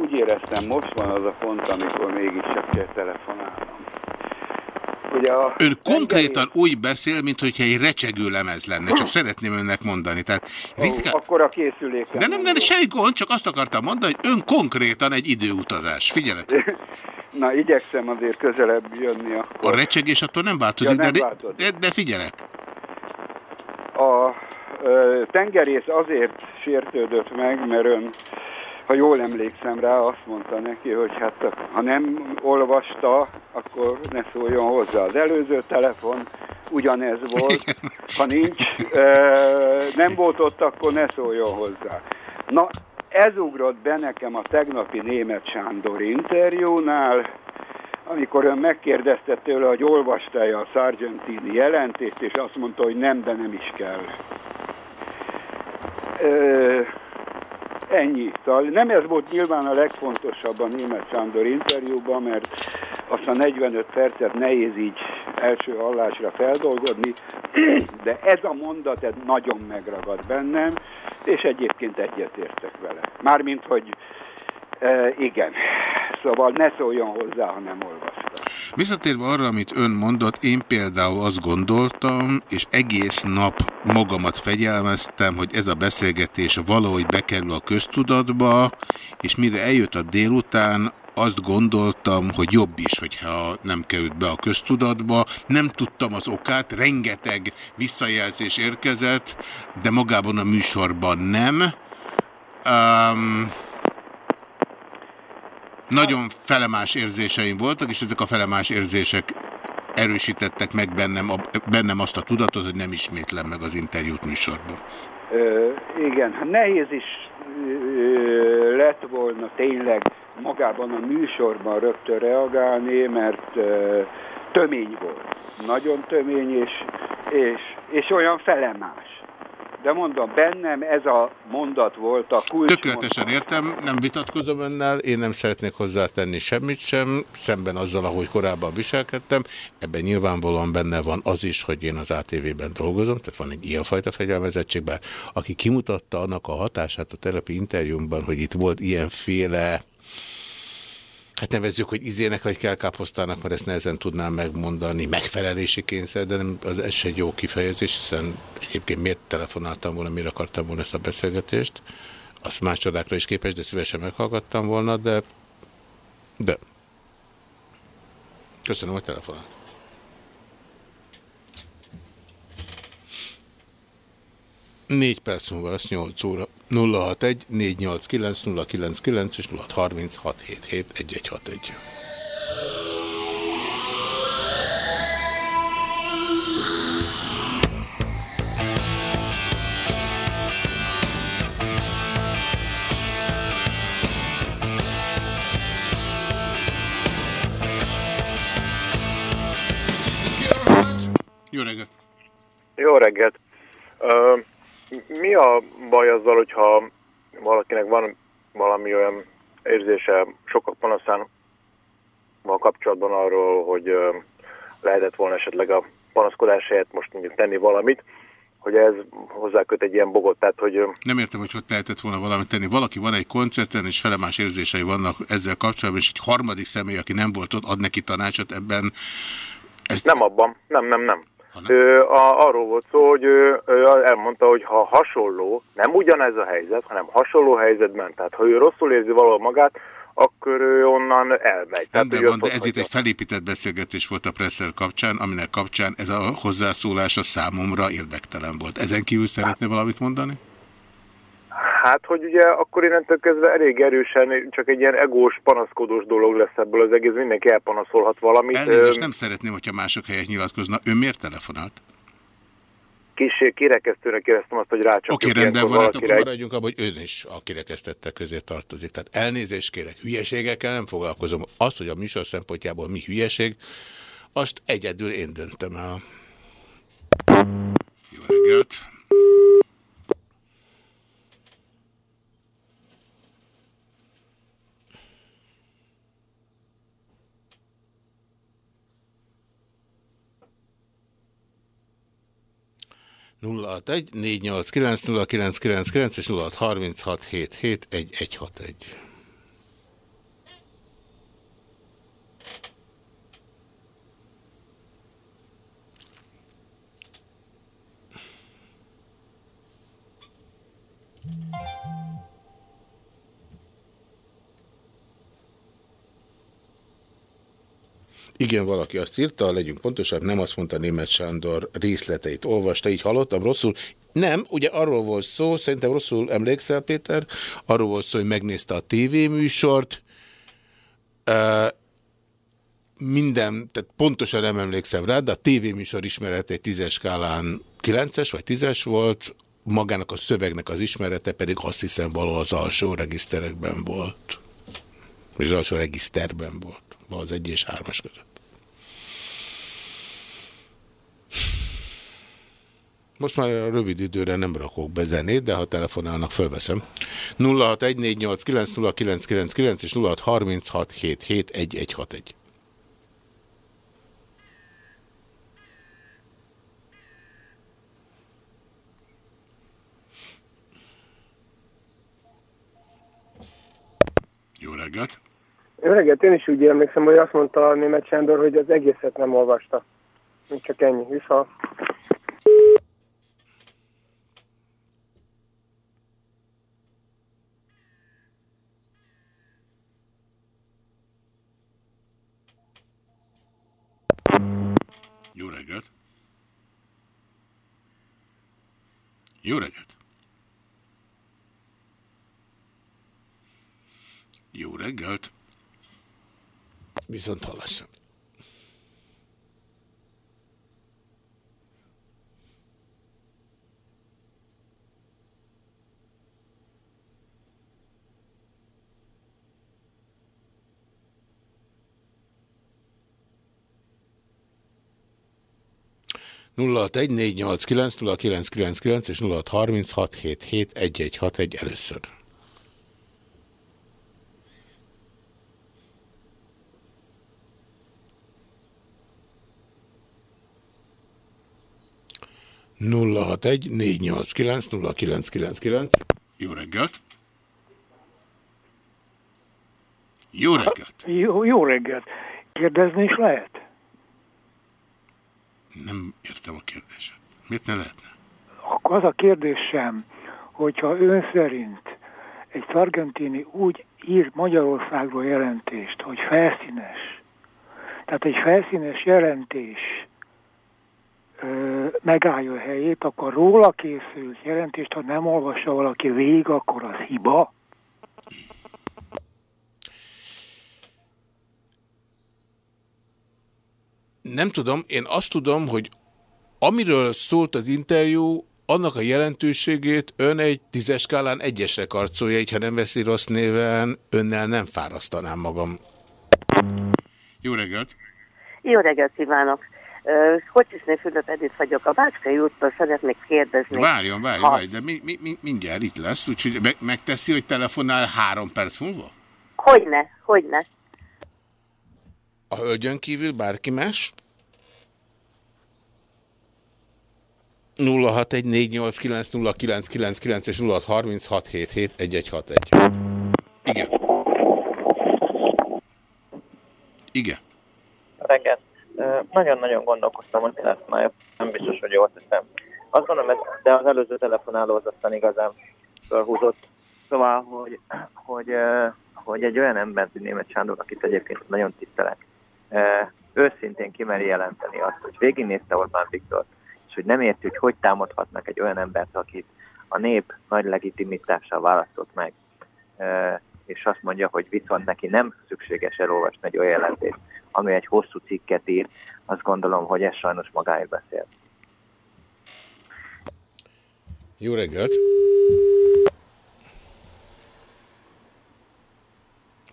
Speaker 13: Úgy éreztem, most van az a pont, amikor mégis csak kell telefonálnom. Ugye a
Speaker 2: Ön konkrétan úgy beszél, mintha egy recsegő lemez lenne, csak szeretném önnek mondani. Tehát ritkán...
Speaker 13: akkor a készüléken.
Speaker 2: De nem, de semmi gond, csak azt akartam mondani, hogy ön konkrétan egy időutazás. Figyelek,
Speaker 13: Na, igyekszem azért közelebb jönni
Speaker 2: a
Speaker 13: akkor.
Speaker 2: recsegés attól nem változik,
Speaker 13: Ja, nem
Speaker 2: de,
Speaker 13: változik.
Speaker 2: de, de figyelek.
Speaker 13: A ö, tengerész azért sértődött meg, mert ön, ha jól emlékszem rá, azt mondta neki, hogy hát ha nem olvasta, akkor ne szóljon hozzá. Az előző telefon ugyanez volt, ha nincs, nem volt ott, akkor ne szóljon hozzá. Na, ez ugrott be nekem a tegnapi német Sándor interjúnál, amikor ön megkérdezte tőle, hogy olvasta-e a Sargentini jelentést, és azt mondta, hogy nem, de nem is kell. Ö, ennyi. Szóval nem ez volt nyilván a legfontosabb a német Sándor interjúban, mert azt a 45 percet nehéz így első hallásra feldolgozni, de ez a mondat ez nagyon megragad bennem, és egyébként egyetértek vele. Mármint, hogy igen. Szóval ne szóljon hozzá, ha nem olvasta.
Speaker 2: Visszatérve arra, amit ön mondott, én például azt gondoltam, és egész nap magamat fegyelmeztem, hogy ez a beszélgetés valahogy bekerül a köztudatba, és mire eljött a délután, azt gondoltam, hogy jobb is, hogyha nem került be a köztudatba. Nem tudtam az okát, rengeteg visszajelzés érkezett, de magában a műsorban nem. Um, nagyon felemás érzéseim voltak, és ezek a felemás érzések erősítettek meg bennem, a, bennem azt a tudatot, hogy nem ismétlem meg az interjút műsorban.
Speaker 13: Ö, igen, hát nehéz is ö, lett volna tényleg magában a műsorban rögtön reagálni, mert ö, tömény volt. Nagyon tömény, és, és, és olyan felemás. De mondom, bennem ez a mondat volt a kulcs.
Speaker 2: Tökéletesen értem, nem vitatkozom önnel, én nem szeretnék hozzátenni semmit sem, szemben azzal, ahogy korábban viselkedtem. Ebben nyilvánvalóan benne van az is, hogy én az ATV-ben dolgozom, tehát van egy ilyenfajta fegyelmezettség, bár aki kimutatta annak a hatását a telepi interjúmban, hogy itt volt ilyenféle hát nevezzük, hogy izének vagy kell kelkáposztának, mert ezt nehezen tudnám megmondani, megfelelési kényszer, de nem, az, ez egy jó kifejezés, hiszen egyébként miért telefonáltam volna, miért akartam volna ezt a beszélgetést, azt más csodákra is képes, de szívesen meghallgattam volna, de de köszönöm a telefonát. 4 perc múlva lesz 8 óra. 061 489 099 és 0636 1161. Jó reggelt!
Speaker 12: Jó reggelt! Mi a baj azzal, hogyha valakinek van valami olyan érzése sokak panaszán van kapcsolatban arról, hogy lehetett volna esetleg a panaszkodás helyett most mondjuk tenni valamit, hogy ez hozzáköt egy ilyen bogot, tehát hogy...
Speaker 2: Nem értem, hogy hogy lehetett volna valamit tenni. Valaki van egy koncerten, és felemás érzései vannak ezzel kapcsolatban, és egy harmadik személy, aki nem volt ott, ad neki tanácsot ebben. Ezt...
Speaker 12: Nem abban, nem, nem, nem. Ő, a, arról volt szó, hogy ő, ő elmondta, hogy ha hasonló, nem ugyanez a helyzet, hanem hasonló helyzetben, tehát ha ő rosszul érzi valahol magát, akkor ő onnan elmegy. Tehát,
Speaker 2: Rendben
Speaker 12: hogy
Speaker 2: van, de ez itt egy felépített beszélgetés volt a Presser kapcsán, aminek kapcsán ez a hozzászólása számomra érdektelen volt. Ezen kívül szeretne valamit mondani?
Speaker 12: Hát, hogy ugye akkor innentől kezdve elég erősen csak egy ilyen egós, panaszkodós dolog lesz ebből az egész, mindenki elpanaszolhat valamit.
Speaker 2: Elnézést, nem szeretném, hogyha mások helyet nyilatkozna. Ő miért telefonált?
Speaker 12: Kis kirekesztőnek éreztem azt, hogy rácsapjuk
Speaker 2: Oké, rendben
Speaker 12: ilyenkor
Speaker 2: van, hát akkor maradjunk abban, hogy ön is a kirekesztettek közé tartozik. Tehát elnézést kérek, hülyeségekkel nem foglalkozom. Azt, hogy a műsor szempontjából mi hülyeség, azt egyedül én döntöm el. Jó reggelt! 061 489 0999 és egy. Igen, valaki azt írta, legyünk pontosabb, nem azt mondta német Sándor részleteit olvasta, így hallottam rosszul. Nem, ugye arról volt szó, szerintem rosszul emlékszel, Péter, arról volt szó, hogy megnézte a tévéműsort, uh, minden, tehát pontosan nem emlékszem rá, de a tévéműsor ismerete egy tízes skálán kilences vagy tízes volt, magának a szövegnek az ismerete pedig azt hiszem valahol az alsó regiszterekben volt. Az alsó regiszterben volt. Az egy és hármas között. Most már a rövid időre nem rakok be zenét, de ha telefonálnak, fölveszem. 0614890999 és 0636771161. Jó reggelt!
Speaker 6: Jó reggelt, én is úgy emlékszem, hogy azt mondta a német Sándor, hogy az egészet nem olvasta. Csak ennyi. Vissza.
Speaker 2: Jó reggelt! Jó reggelt! Jó reggelt! Viszont hallásra. Nulla és 0636771161 először. nulla hat egy négy nyolc kilenc nulla kilenc kilenc kilenc. Jó reggelt! Jó reggelt!
Speaker 14: Jó, jó reggelt. Kérdezni is lehet?
Speaker 2: Nem értem a kérdéset. Miért ne lehetne?
Speaker 14: Akkor az a kérdésem, hogyha ön szerint egy Sargentini úgy ír Magyarországról jelentést, hogy felszínes, tehát egy felszínes jelentés ö, megállja a helyét, akkor róla készült jelentést, ha nem olvassa valaki végig, akkor az hiba.
Speaker 2: Nem tudom, én azt tudom, hogy amiről szólt az interjú, annak a jelentőségét ön egy tízes skálán egyesre karcolja, így ha nem veszi rossz néven, önnel nem fárasztanám magam. Jó reggelt!
Speaker 15: Jó reggelt kívánok! Kocsiszné Fülöp Edith vagyok. A Bácskai úttól szeretnék kérdezni.
Speaker 2: Várjon, várjon,
Speaker 15: Ha-
Speaker 2: várjon, de mi, mi, mi, mindjárt itt lesz, úgyhogy me megteszi, hogy telefonál három perc múlva?
Speaker 15: Hogyne, hogyne.
Speaker 2: A hölgyön kívül bárki más? 0614890999 és 0636771161. Igen. Igen.
Speaker 16: reggelt. Ö, Nagyon-nagyon gondolkoztam, hogy telefonálja, nem biztos, hogy jól teszem. Azt gondolom, ez, de az előző telefonáló az aztán igazán felhúzott. Szóval, hogy, hogy, hogy egy olyan ember, mint német Sándor, akit egyébként nagyon tisztelek, őszintén kimeri jelenteni azt, hogy végignézte Orbán Viktor, és hogy nem érti, hogy hogy támadhatnak egy olyan embert, akit a nép nagy legitimitással választott meg, és azt mondja, hogy viszont neki nem szükséges elolvasni egy olyan jelentést, ami egy hosszú cikket ír, azt gondolom, hogy ez sajnos magáért beszél.
Speaker 2: Jó reggelt!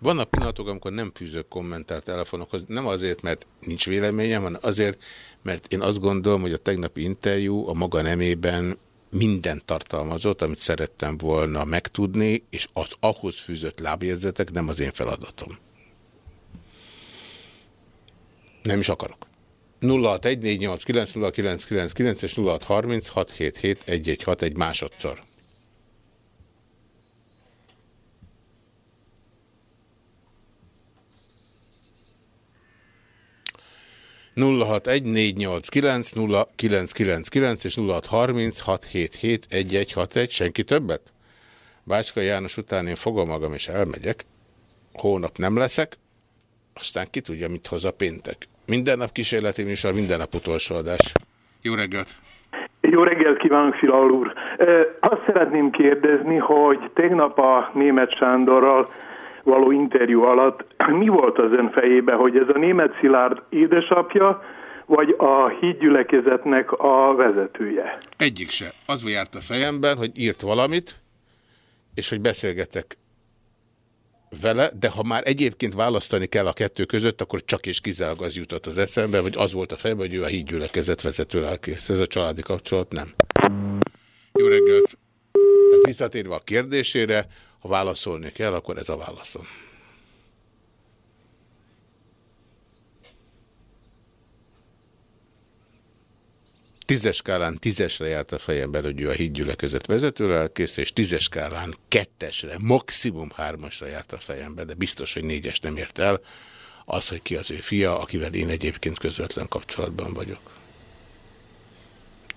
Speaker 2: Vannak pillanatok, amikor nem fűzök kommentárt telefonokhoz, nem azért, mert nincs véleményem, hanem azért, mert én azt gondolom, hogy a tegnapi interjú a maga nemében mindent tartalmazott, amit szerettem volna megtudni, és az ahhoz fűzött lábjegyzetek nem az én feladatom. Nem is akarok. 0614890999 és 0636771161 másodszor. 0614890999 és 0636771161, senki többet? Bácska János után én fogom magam és elmegyek, hónap nem leszek, aztán ki tudja, mit hoz a péntek. Minden nap kísérleti műsor, minden nap utolsó adás. Jó reggelt!
Speaker 17: Jó reggelt kívánok, Filaur úr! Azt szeretném kérdezni, hogy tegnap a német Sándorral való interjú alatt mi volt az ön fejébe, hogy ez a német Szilárd édesapja, vagy a hídgyülekezetnek a vezetője?
Speaker 2: Egyik se. Az járt a fejemben, hogy írt valamit, és hogy beszélgetek vele, de ha már egyébként választani kell a kettő között, akkor csak és kizárólag az jutott az eszembe, vagy az volt a fejemben, hogy ő a hídgyülekezet vezető lelkész. Ez a családi kapcsolat nem. Jó reggelt! Tehát visszatérve a kérdésére, ha válaszolni kell, akkor ez a válaszom. Tízes skálán tízesre járt a fejemben, hogy ő a hídgyülekezet vezető lelkész, és tízes skálán kettesre, maximum hármasra járt a fejemben, de biztos, hogy négyes nem ért el, az, hogy ki az ő fia, akivel én egyébként közvetlen kapcsolatban vagyok.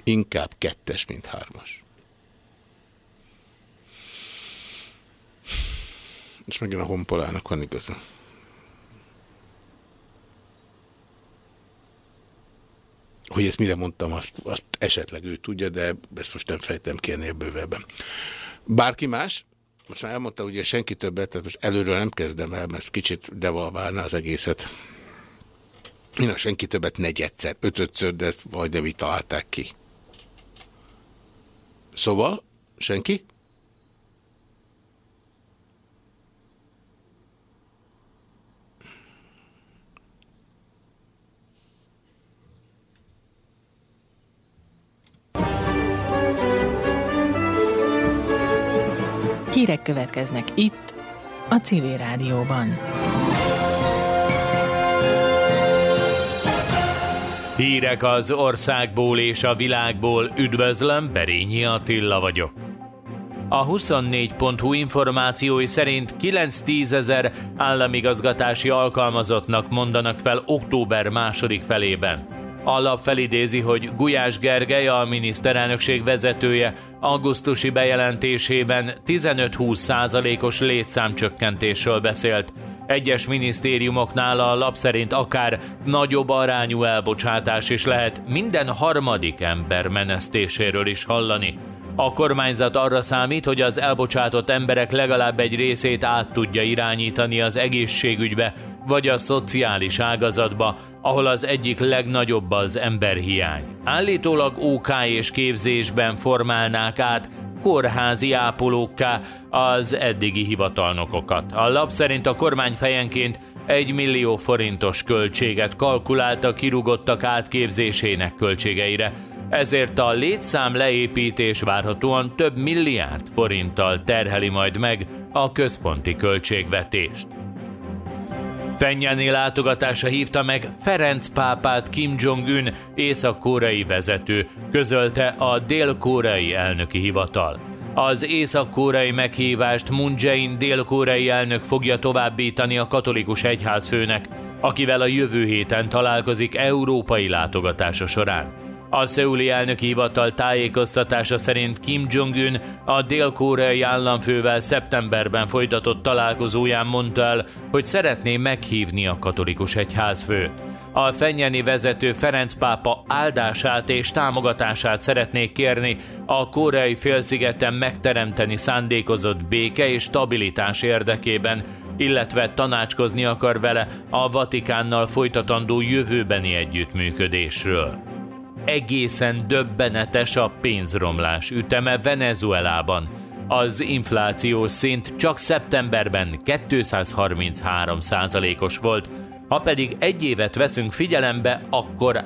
Speaker 2: Inkább kettes, mint hármas. És megint a honpolának van igaza. 061-877-0877 Hogy ezt mire mondtam, azt, azt esetleg ő tudja, de ezt most nem fejtem ki ennél bővebben. Bárki más? Most már elmondta, ugye senki többet, tehát most előről nem kezdem el, mert kicsit devalválná az egészet. Én a senki többet negyedszer, ötödször, de ezt vagy nem így találták ki. Szóval, senki?
Speaker 18: Hírek következnek itt, a Civil Rádióban.
Speaker 19: Hírek az országból és a világból. Üdvözlöm, Berényi Attila vagyok. A 24.hu információi szerint 9-10 ezer államigazgatási alkalmazottnak mondanak fel október második felében. A lap felidézi, hogy Gulyás Gergely, a miniszterelnökség vezetője augusztusi bejelentésében 15-20 százalékos létszámcsökkentésről beszélt. Egyes minisztériumoknál a lap szerint akár nagyobb arányú elbocsátás is lehet minden harmadik ember menesztéséről is hallani. A kormányzat arra számít, hogy az elbocsátott emberek legalább egy részét át tudja irányítani az egészségügybe vagy a szociális ágazatba, ahol az egyik legnagyobb az emberhiány. Állítólag OK és képzésben formálnák át kórházi ápolókká az eddigi hivatalnokokat. A lap szerint a kormány fejenként 1 millió forintos költséget kalkulált a kirúgottak átképzésének költségeire, ezért a létszám leépítés várhatóan több milliárd forinttal terheli majd meg a központi költségvetést. Fenyáné látogatása hívta meg Ferenc pápát Kim Jong-un észak-koreai vezető, közölte a dél-koreai elnöki hivatal. Az észak-koreai meghívást Moon Jae-in dél-koreai elnök fogja továbbítani a katolikus egyházfőnek, akivel a jövő héten találkozik európai látogatása során. A szeuli elnöki hivatal tájékoztatása szerint Kim Jong-un a dél-koreai államfővel szeptemberben folytatott találkozóján mondta el, hogy szeretné meghívni a katolikus egyházfőt. A fenyeni vezető Ferenc pápa áldását és támogatását szeretnék kérni a koreai félszigeten megteremteni szándékozott béke és stabilitás érdekében, illetve tanácskozni akar vele a Vatikánnal folytatandó jövőbeni együttműködésről. Egészen döbbenetes a pénzromlás üteme Venezuelában. Az inflációs szint csak szeptemberben 233 százalékos volt, ha pedig egy évet veszünk figyelembe, akkor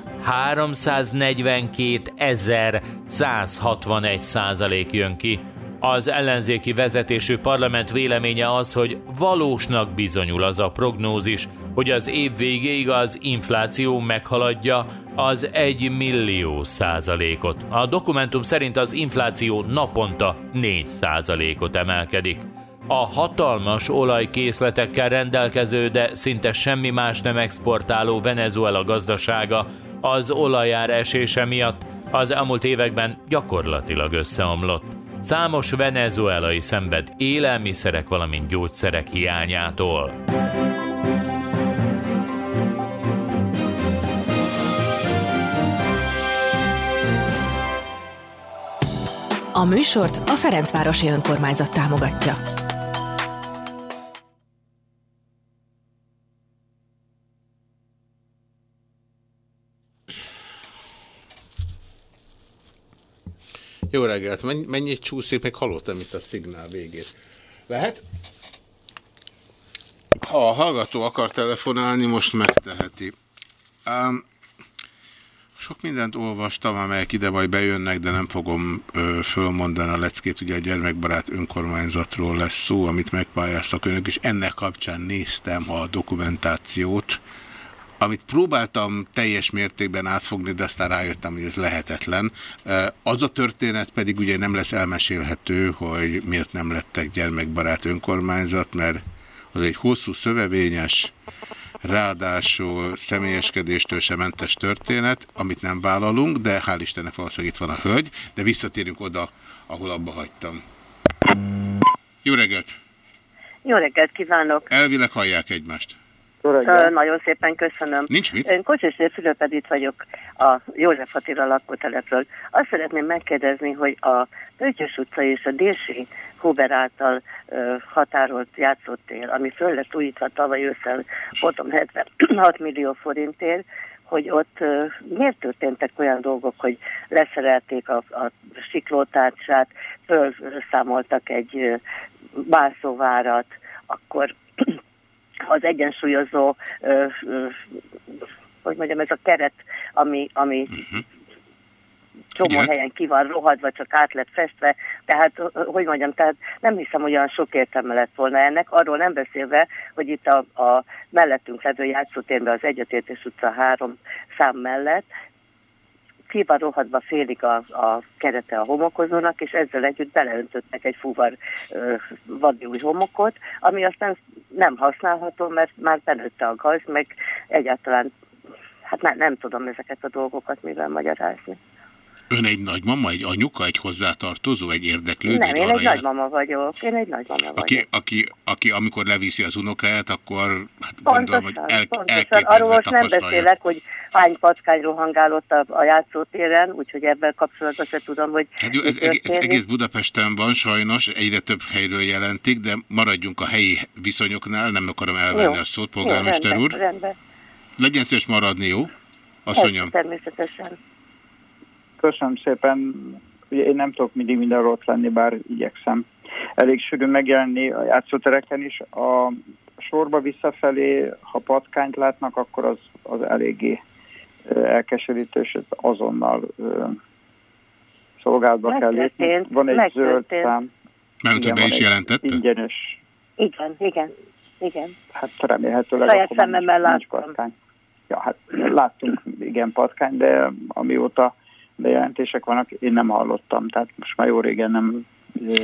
Speaker 19: 342.161 százalék jön ki. Az ellenzéki vezetésű parlament véleménye az, hogy valósnak bizonyul az a prognózis, hogy az év végéig az infláció meghaladja az 1 millió százalékot. A dokumentum szerint az infláció naponta 4 százalékot emelkedik. A hatalmas olajkészletekkel rendelkező, de szinte semmi más nem exportáló Venezuela gazdasága az olajár esése miatt az elmúlt években gyakorlatilag összeomlott. Számos venezuelai szenved élelmiszerek, valamint gyógyszerek hiányától.
Speaker 20: A műsort a Ferencvárosi Önkormányzat támogatja.
Speaker 2: Jó reggelt, mennyit csúszik, meg hallottam itt a szignál végét. Lehet? Ha a hallgató akar telefonálni, most megteheti. Um, sok mindent olvastam, amelyek ide majd bejönnek, de nem fogom ö, fölmondani a leckét. Ugye a gyermekbarát önkormányzatról lesz szó, amit megpályáztak önök, és ennek kapcsán néztem a dokumentációt, amit próbáltam teljes mértékben átfogni, de aztán rájöttem, hogy ez lehetetlen. Az a történet pedig ugye nem lesz elmesélhető, hogy miért nem lettek gyermekbarát önkormányzat, mert az egy hosszú, szövevényes, ráadásul személyeskedéstől sem mentes történet, amit nem vállalunk, de hál' Istennek valószínűleg itt van a hölgy, de visszatérünk oda, ahol abba hagytam. Jó reggelt!
Speaker 15: Jó reggelt kívánok!
Speaker 2: Elvileg hallják egymást.
Speaker 15: Ö, Nagyon szépen köszönöm.
Speaker 2: Nincs mit.
Speaker 15: Én Kocsisné Fülöp Edith vagyok a József Attila lakótelepről. Azt szeretném megkérdezni, hogy a Pöttyös utca és a Dési Huber által ö, határolt játszótér, ami föl lett újítva tavaly ősszel, potom 76 millió forintért, hogy ott ö, miért történtek olyan dolgok, hogy leszerelték a, a siklótárcsát, fölszámoltak egy ö, mászóvárat, akkor az egyensúlyozó, ö, ö, hogy mondjam, ez a keret, ami, ami
Speaker 2: Mhm.
Speaker 15: csomó
Speaker 2: Igen.
Speaker 15: helyen ki van rohadva, csak át lett festve, tehát, hogy mondjam, tehát nem hiszem, hogy olyan sok értelme lett volna ennek, arról nem beszélve, hogy itt a, a mellettünk levő játszótérben az Egyetértés utca három szám mellett van rohadva félig a, a kerete a homokozónak, és ezzel együtt beleöntöttek egy fuvar ö, homokot, ami aztán nem használható, mert már benőtte a gaz, meg egyáltalán, hát ne, nem tudom ezeket a dolgokat mivel magyarázni.
Speaker 2: Ön egy nagymama, egy anyuka, egy hozzátartozó, egy érdeklődő?
Speaker 15: nem, én egy
Speaker 2: jár-
Speaker 15: nagymama vagyok, én egy nagymama vagyok.
Speaker 2: Aki, aki, aki amikor leviszi az unokáját, akkor hát gondolom, hogy
Speaker 15: Pontosan,
Speaker 2: el,
Speaker 15: pontosan. Arról most nem beszélek, hogy hány patkány rohangálott a, a játszótéren, úgyhogy ebben kapcsolatban se tudom, hogy
Speaker 2: Hát jó, ez, ez egész Budapesten van sajnos, egyre több helyről jelentik, de maradjunk a helyi viszonyoknál, nem akarom elvenni
Speaker 15: Jó.
Speaker 2: a szót,
Speaker 15: Jó,
Speaker 2: polgármester
Speaker 15: rendben,
Speaker 2: úr.
Speaker 15: Rendben.
Speaker 2: Legyen szíves maradni, jó? Asszonyom.
Speaker 15: Ez természetesen.
Speaker 21: Köszönöm szépen. Ugye én nem tudok mindig mindenről ott lenni, bár igyekszem. Elég sűrű megjelenni a játszótereken is. A sorba visszafelé, ha patkányt látnak, akkor az, az eléggé elkeserítő, és azonnal ö, szolgálatba kell lépni. Van egy zöld szám.
Speaker 2: Mert
Speaker 21: Igen,
Speaker 2: be is jelentette?
Speaker 21: Ingyenes.
Speaker 15: Igen, igen, igen.
Speaker 21: Hát remélhetőleg
Speaker 15: Saját
Speaker 21: akkor nincs,
Speaker 15: szemmemmel
Speaker 21: nincs patkány. Ja, hát láttunk igen patkány, de amióta bejelentések vannak, én nem hallottam, tehát most már jó régen nem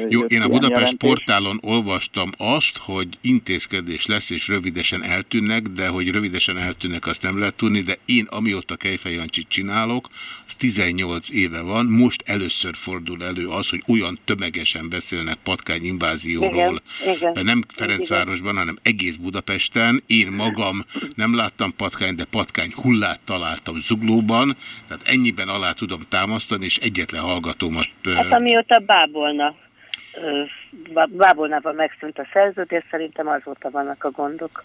Speaker 2: Jó, én a Budapest
Speaker 21: jelentés.
Speaker 2: portálon olvastam azt, hogy intézkedés lesz, és rövidesen eltűnnek, de hogy rövidesen eltűnnek, azt nem lehet tudni, de én amióta Kejfej Jancsit csinálok, az 18 éve van, most először fordul elő az, hogy olyan tömegesen beszélnek patkány invázióról,
Speaker 15: Igen, igen.
Speaker 2: de nem Ferencvárosban, hanem egész Budapesten. Én magam nem láttam patkány, de patkány hullát találtam Zuglóban, tehát ennyiben alá tudom támasztani, és egyetlen hallgatómat
Speaker 15: Hát amióta Bábolna, Bábolnában megszűnt a szerződés, szerintem azóta vannak a gondok.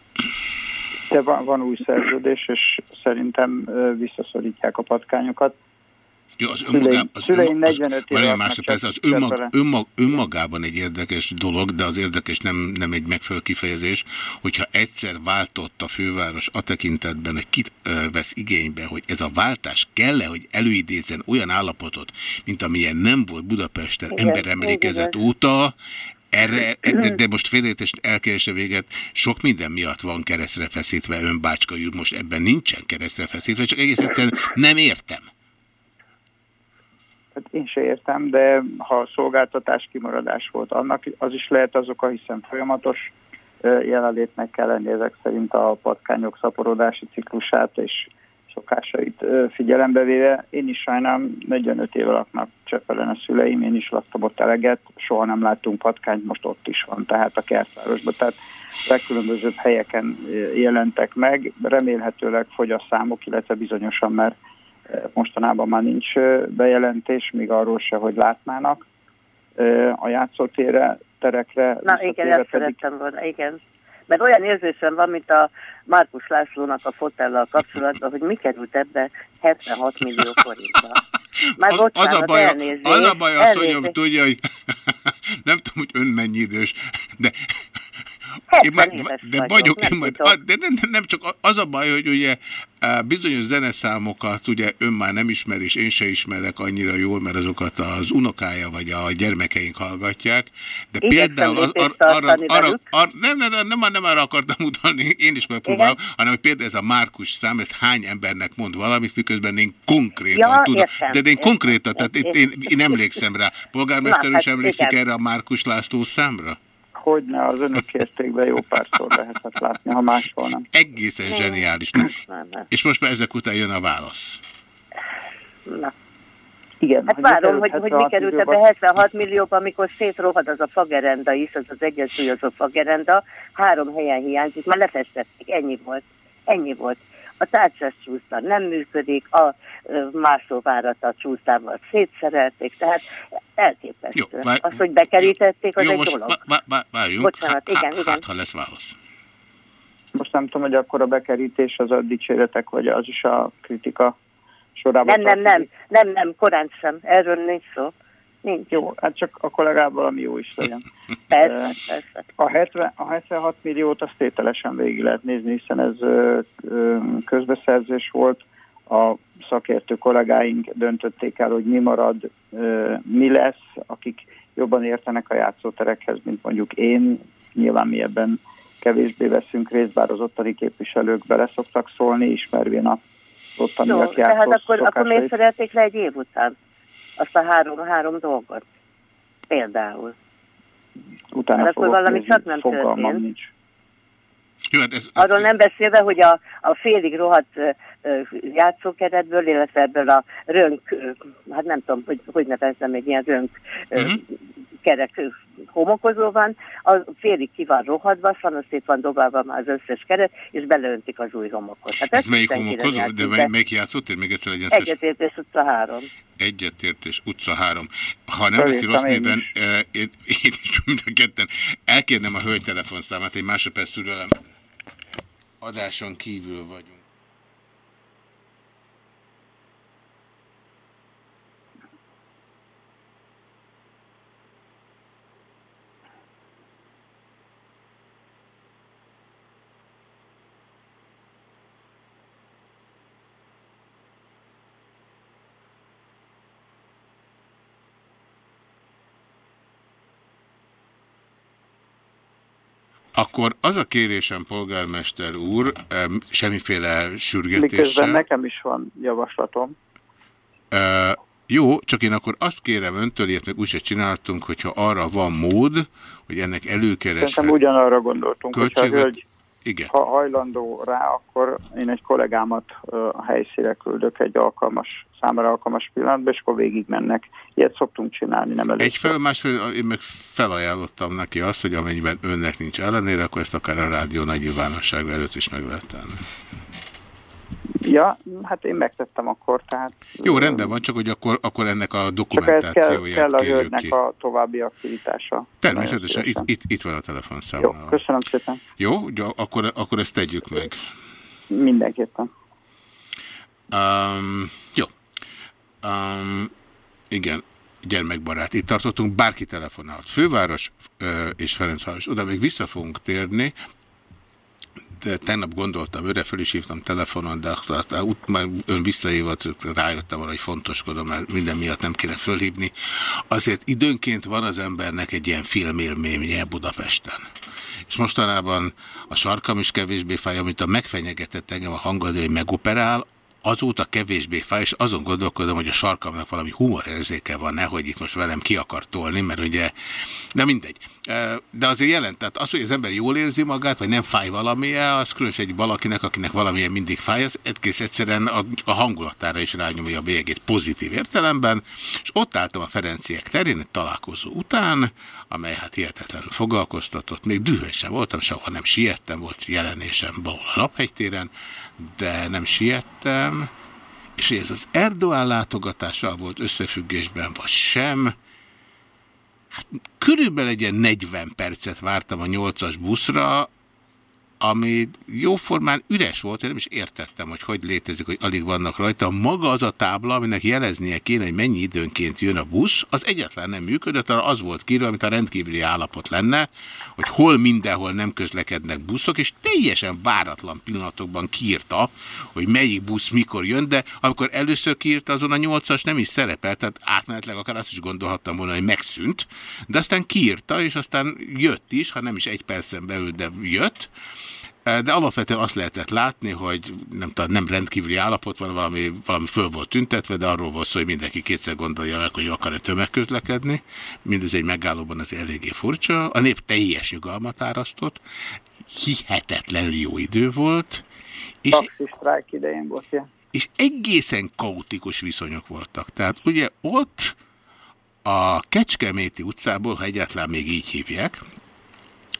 Speaker 21: De van, van új szerződés, és szerintem visszaszorítják a patkányokat.
Speaker 2: Jó, az önmagában, az,
Speaker 21: szüleim
Speaker 2: az,
Speaker 21: 45 éve Csep-
Speaker 2: az önmag, önmag, önmagában egy érdekes dolog, de az érdekes nem, nem egy megfelelő kifejezés, hogyha egyszer váltott a főváros a tekintetben, hogy kit ö, vesz igénybe, hogy ez a váltás kell-e, hogy előidézzen olyan állapotot, mint amilyen nem volt Budapesten
Speaker 22: Igen,
Speaker 2: emberemlékezet
Speaker 22: igen.
Speaker 2: óta, erre, de, de most félreértés elkeresse véget, sok minden miatt van keresztre feszítve ön Bácska úr, most ebben nincsen keresztre feszítve, csak egész egyszerűen nem értem.
Speaker 21: Hát én se értem, de ha a szolgáltatás kimaradás volt annak, az is lehet az oka, hiszen folyamatos jelenlétnek kell lenni ezek szerint a patkányok szaporodási ciklusát és szokásait figyelembe véve. Én is sajnálom, 45 éve laknak Csepelen a szüleim, én is laktam ott eleget, soha nem láttunk patkányt, most ott is van, tehát a kertvárosban. Tehát legkülönbözőbb helyeken jelentek meg, remélhetőleg fogy a számok, illetve bizonyosan, mert mostanában már nincs bejelentés, még arról se, hogy látnának a játszótérre, terekre.
Speaker 15: Na igen, ezt szerettem volna, igen. Mert olyan érzésem van, mint a Márkus Lászlónak a fotellal kapcsolatban, hogy mi került ebbe 76 millió forintba. Már
Speaker 2: Az, az, a
Speaker 15: bocsánat,
Speaker 2: baj,
Speaker 15: elnézést,
Speaker 2: az a baj,
Speaker 15: elnézést.
Speaker 2: tudja, hogy nem tudom, hogy ön mennyi idős, de
Speaker 15: 70
Speaker 2: már-
Speaker 15: éves
Speaker 2: de
Speaker 15: vagyok,
Speaker 2: én majd, de nem, nem csak az a baj, hogy ugye á, bizonyos zeneszámokat ugye ön már nem ismer, és én se ismerek annyira jól, mert azokat az unokája vagy a gyermekeink hallgatják, de
Speaker 15: Igyekszem
Speaker 2: például az, ar, arra, arra, arra, nem, nem, nem, nem, nem arra akartam utalni, én is megpróbálom,
Speaker 15: Igen.
Speaker 2: hanem hogy például ez a Márkus szám, ez hány embernek mond valamit, miközben én konkrétan
Speaker 15: Ja,
Speaker 2: tudom.
Speaker 15: értem,
Speaker 2: de, de én
Speaker 15: értem,
Speaker 2: konkrétan, tehát itt én, én emlékszem rá. Polgármester
Speaker 15: Na,
Speaker 2: is
Speaker 15: hát
Speaker 2: emlékszik
Speaker 15: igen.
Speaker 2: erre a Márkus László számra?
Speaker 21: Hogyne, az önök értékben jó párszor lehetett látni, ha máshol nem.
Speaker 2: Egészen zseniális. És most már ezek után jön a válasz.
Speaker 15: Na.
Speaker 21: Igen,
Speaker 15: Hát
Speaker 21: hogy
Speaker 15: várom, hogy, hogy mi
Speaker 21: 76
Speaker 15: került ebbe 76 millióba, amikor szétrohad az a fagerenda is, az az egyensúlyozó fagerenda, három helyen hiányzik, már lefestették, ennyi volt. Ennyi volt. A tárcsás csúszta nem működik, a másolvárat a csúszával szétszerelték, tehát elképesztő.
Speaker 2: Jó, vár-
Speaker 15: az, hogy bekerítették, az
Speaker 2: Jó,
Speaker 15: egy
Speaker 2: most
Speaker 15: dolog.
Speaker 2: vá- vá- vá- várjunk,
Speaker 15: Bocsánat,
Speaker 2: hát,
Speaker 15: igen,
Speaker 2: hát,
Speaker 15: igen.
Speaker 2: hát, ha lesz válasz.
Speaker 21: Most nem tudom, hogy akkor a bekerítés az a dicséretek, vagy az is a kritika sorában.
Speaker 15: Nem, nem, nem, nem, nem, korán sem. Erről nincs szó. Nincs.
Speaker 21: Jó, hát csak akkor legalább valami jó is legyen.
Speaker 15: Persze, persze.
Speaker 21: A, 70, a 76 milliót azt tételesen végig lehet nézni, hiszen ez ö, ö, közbeszerzés volt. A szakértő kollégáink döntötték el, hogy mi marad, ö, mi lesz, akik jobban értenek a játszóterekhez, mint mondjuk én. Nyilván mi ebben kevésbé veszünk részt, bár az ottani képviselők bele szoktak szólni, ismervén a ottaniak
Speaker 15: Jó, tehát akkor, akkor miért szerelték le egy év után azt a három, három dolgot? Például.
Speaker 21: Utána
Speaker 15: Hát akkor valami csak nem történt.
Speaker 21: nincs.
Speaker 2: Jó, hát ez,
Speaker 15: Arról nem beszélve, hogy a, a félig rohadt ö, játszókeretből, illetve ebből a rönk, ö, hát nem tudom, hogy, hogy nevezzem, egy ilyen rönk ö,
Speaker 2: Mhm.
Speaker 15: Kerek homokozó van, a félig ki van rohadva, szanos szét van dobálva már az összes keret, és beleöntik az új homokot. Hát
Speaker 2: ez
Speaker 15: ezt
Speaker 2: melyik homokozó? De mely, melyik játszott? Még egyszer legyen szíves.
Speaker 15: Egyetértés utca három.
Speaker 2: Egyetértés utca 3. Ha nem veszi rossz
Speaker 15: én
Speaker 2: néven,
Speaker 15: is.
Speaker 2: eh, én, én is mind a ketten elkérnem a hölgy telefonszámát, egy másodperc türelem. Adáson kívül vagyunk. Akkor az a kérésem, polgármester úr, em, semmiféle
Speaker 21: Miközben
Speaker 2: sürgetéssel.
Speaker 21: nekem is van javaslatom.
Speaker 2: Uh, jó, csak én akkor azt kérem öntől, ilyet meg úgyse csináltunk, hogyha arra van mód, hogy ennek előkereshet.
Speaker 21: Szerintem ugyanarra gondoltunk, hogyha a hölgy
Speaker 2: Igen.
Speaker 21: ha hajlandó rá, akkor én egy kollégámat a helyszíre küldök egy alkalmas, számára alkalmas pillanatban, és akkor végigmennek. Ilyet szoktunk csinálni, nem először.
Speaker 2: Egyfelől, másfelől én meg felajánlottam neki azt, hogy amennyiben önnek nincs ellenére, akkor ezt akár a rádió nagy nyilvánosság előtt is meg lehet tenni.
Speaker 21: Ja, hát én megtettem akkor, tehát
Speaker 2: Jó, rendben van, csak hogy akkor, akkor ennek a
Speaker 21: ez kell,
Speaker 2: dokumentációját
Speaker 21: kell a hölgynek
Speaker 2: ki.
Speaker 21: a további aktivitása.
Speaker 2: Természetesen, itt, itt, itt van a telefonszám.
Speaker 21: Jó, köszönöm szépen.
Speaker 2: Jó, ugye akkor, akkor ezt tegyük meg.
Speaker 21: Mindenképpen.
Speaker 2: Um, jó. Um, igen, gyermekbarát. Itt tartottunk, bárki telefonált. Főváros ö, és Ferencváros. Oda még vissza fogunk térni, tegnap gondoltam, őre föl is hívtam telefonon, de út már ön visszahívott, rájöttem arra, hogy fontoskodom, mert minden miatt nem kéne fölhívni. Azért időnként van az embernek egy ilyen filmélménye Budapesten. És mostanában a sarkam is kevésbé fáj, amit a megfenyegetett engem a hangadó, hogy megoperál, azóta kevésbé fáj, és azon gondolkodom, hogy a sarkamnak valami humorérzéke van, nehogy itt most velem ki akar tolni, mert ugye, de mindegy. De azért jelent, tehát az, hogy az ember jól érzi magát, vagy nem fáj valamilyen, az különösen egy valakinek, akinek valamilyen mindig fáj, az egész egyszerűen a, a hangulatára is rányomja a bélyegét pozitív értelemben, és ott álltam a Ferenciek terén egy találkozó után, amely hát hihetetlenül foglalkoztatott, még dühös sem voltam, sehol nem siettem, volt jelenésem valahol a Naphegytéren, de nem siettem, és hogy ez az Erdoğan látogatással volt összefüggésben, vagy sem, hát körülbelül egy ilyen 40 percet vártam a 8-as buszra, ami jóformán üres volt, én nem is értettem, hogy hogy létezik, hogy alig vannak rajta. Maga az a tábla, aminek jeleznie kéne, hogy mennyi időnként jön a busz, az egyetlen nem működött, arra az volt kírva, amit a rendkívüli állapot lenne, hogy hol mindenhol nem közlekednek buszok, és teljesen váratlan pillanatokban kiírta, hogy melyik busz mikor jön, de amikor először kiírta, azon a nyolcas nem is szerepelt, tehát átmenetleg akár azt is gondolhattam volna, hogy megszűnt, de aztán kiírta, és aztán jött is, ha nem is egy percen belül, de jött, de alapvetően azt lehetett látni, hogy nem, tudom, nem rendkívüli állapot van, valami, valami föl volt tüntetve, de arról volt szó, hogy mindenki kétszer gondolja meg, hogy akar-e tömegközlekedni. Mindez egy megállóban az eléggé furcsa. A nép teljes nyugalmat árasztott. Hihetetlenül jó idő volt. És
Speaker 21: Taxi sztrájk idején volt ilyen.
Speaker 2: és egészen kaotikus viszonyok voltak. Tehát ugye ott a Kecskeméti utcából, ha egyáltalán még így hívják,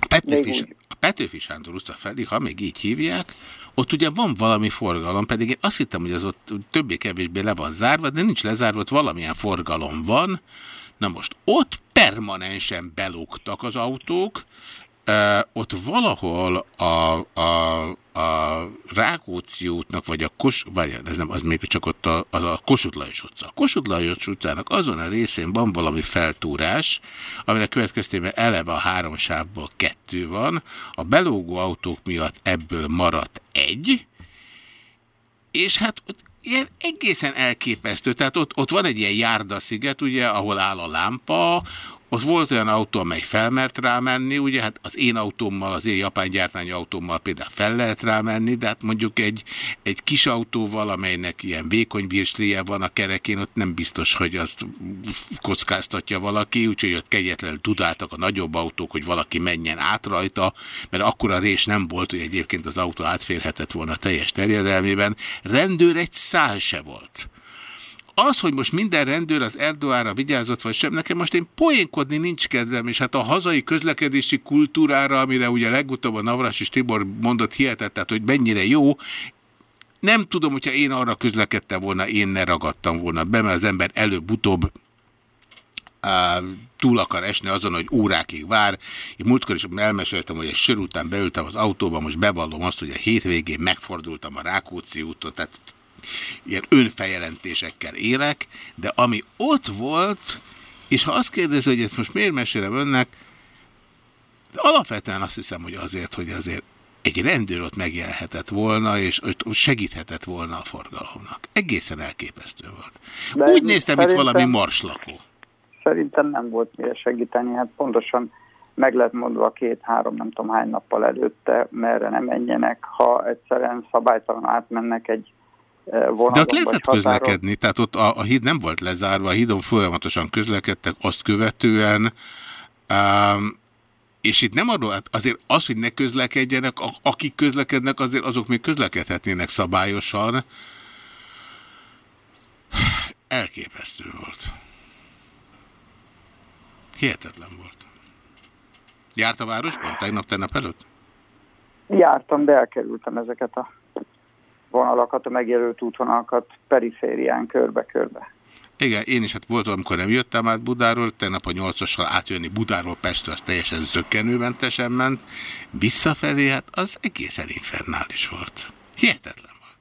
Speaker 2: Petőfi, Petőfi Sándor utca felé, ha még így hívják, ott ugye van valami forgalom, pedig én azt hittem, hogy az ott többé-kevésbé le van zárva, de nincs lezárva, ott valamilyen forgalom van. Na most ott permanensen belógtak az autók, ott valahol a, a, a Rákóczi útnak, vagy a Kos, várjál, ez nem, az még csak ott a, az a Kossuth Lajos utca. A Kossuth Lajos utcának azon a részén van valami feltúrás, aminek következtében eleve a három sávból kettő van, a belógó autók miatt ebből maradt egy, és hát ott ilyen egészen elképesztő. Tehát ott, ott van egy ilyen járdasziget, ugye, ahol áll a lámpa, ott volt olyan autó, amely felmert rámenni, ugye hát az én autómmal, az én japán gyártmányi autómmal például fel lehet rámenni, de hát mondjuk egy, egy kis autóval, amelynek ilyen vékony virsléje van a kerekén, ott nem biztos, hogy azt kockáztatja valaki, úgyhogy ott kegyetlenül tudáltak a nagyobb autók, hogy valaki menjen át rajta, mert akkora rés nem volt, hogy egyébként az autó átférhetett volna teljes terjedelmében. Rendőr egy szál se volt az, hogy most minden rendőr az Erdoára vigyázott, vagy sem, nekem most én poénkodni nincs kedvem, és hát a hazai közlekedési kultúrára, amire ugye legutóbb a Navras és Tibor mondott hihetett, tehát hogy mennyire jó, nem tudom, hogyha én arra közlekedtem volna, én ne ragadtam volna be, mert az ember előbb-utóbb túl akar esni azon, hogy órákig vár. Én múltkor is elmeséltem, hogy egy sör után beültem az autóba, most bevallom azt, hogy a hétvégén megfordultam a Rákóczi úton, tehát ilyen önfeljelentésekkel élek, de ami ott volt, és ha azt kérdezi, hogy ezt most miért mesélem önnek, de alapvetően azt hiszem, hogy azért, hogy azért egy rendőr ott megjelhetett volna, és ott segíthetett volna a forgalomnak. Egészen elképesztő volt. De Úgy néztem, mint valami marslakó.
Speaker 21: Szerintem nem volt mire segíteni, hát pontosan meg lett mondva két-három, nem tudom hány nappal előtte, merre nem menjenek, ha egyszerűen szabálytalan átmennek egy
Speaker 2: De ott lehetett közlekedni, tehát ott a, a híd nem volt lezárva, a hídon folyamatosan közlekedtek, azt követően, um, és itt nem arról, hát azért az, hogy ne közlekedjenek, akik közlekednek, azért azok még közlekedhetnének szabályosan. Elképesztő volt. Hihetetlen volt. Járt a városban tegnap, tegnap előtt?
Speaker 21: Jártam, de elkerültem ezeket a vonalakat, a megjelölt útvonalakat periférián körbe-körbe.
Speaker 2: Igen, én is hát volt, amikor nem jöttem át Budáról, tegnap a 8 átjönni Budáról Pestre, az teljesen zöggenőmentesen ment. Visszafelé, hát az egészen infernális volt. Hihetetlen volt.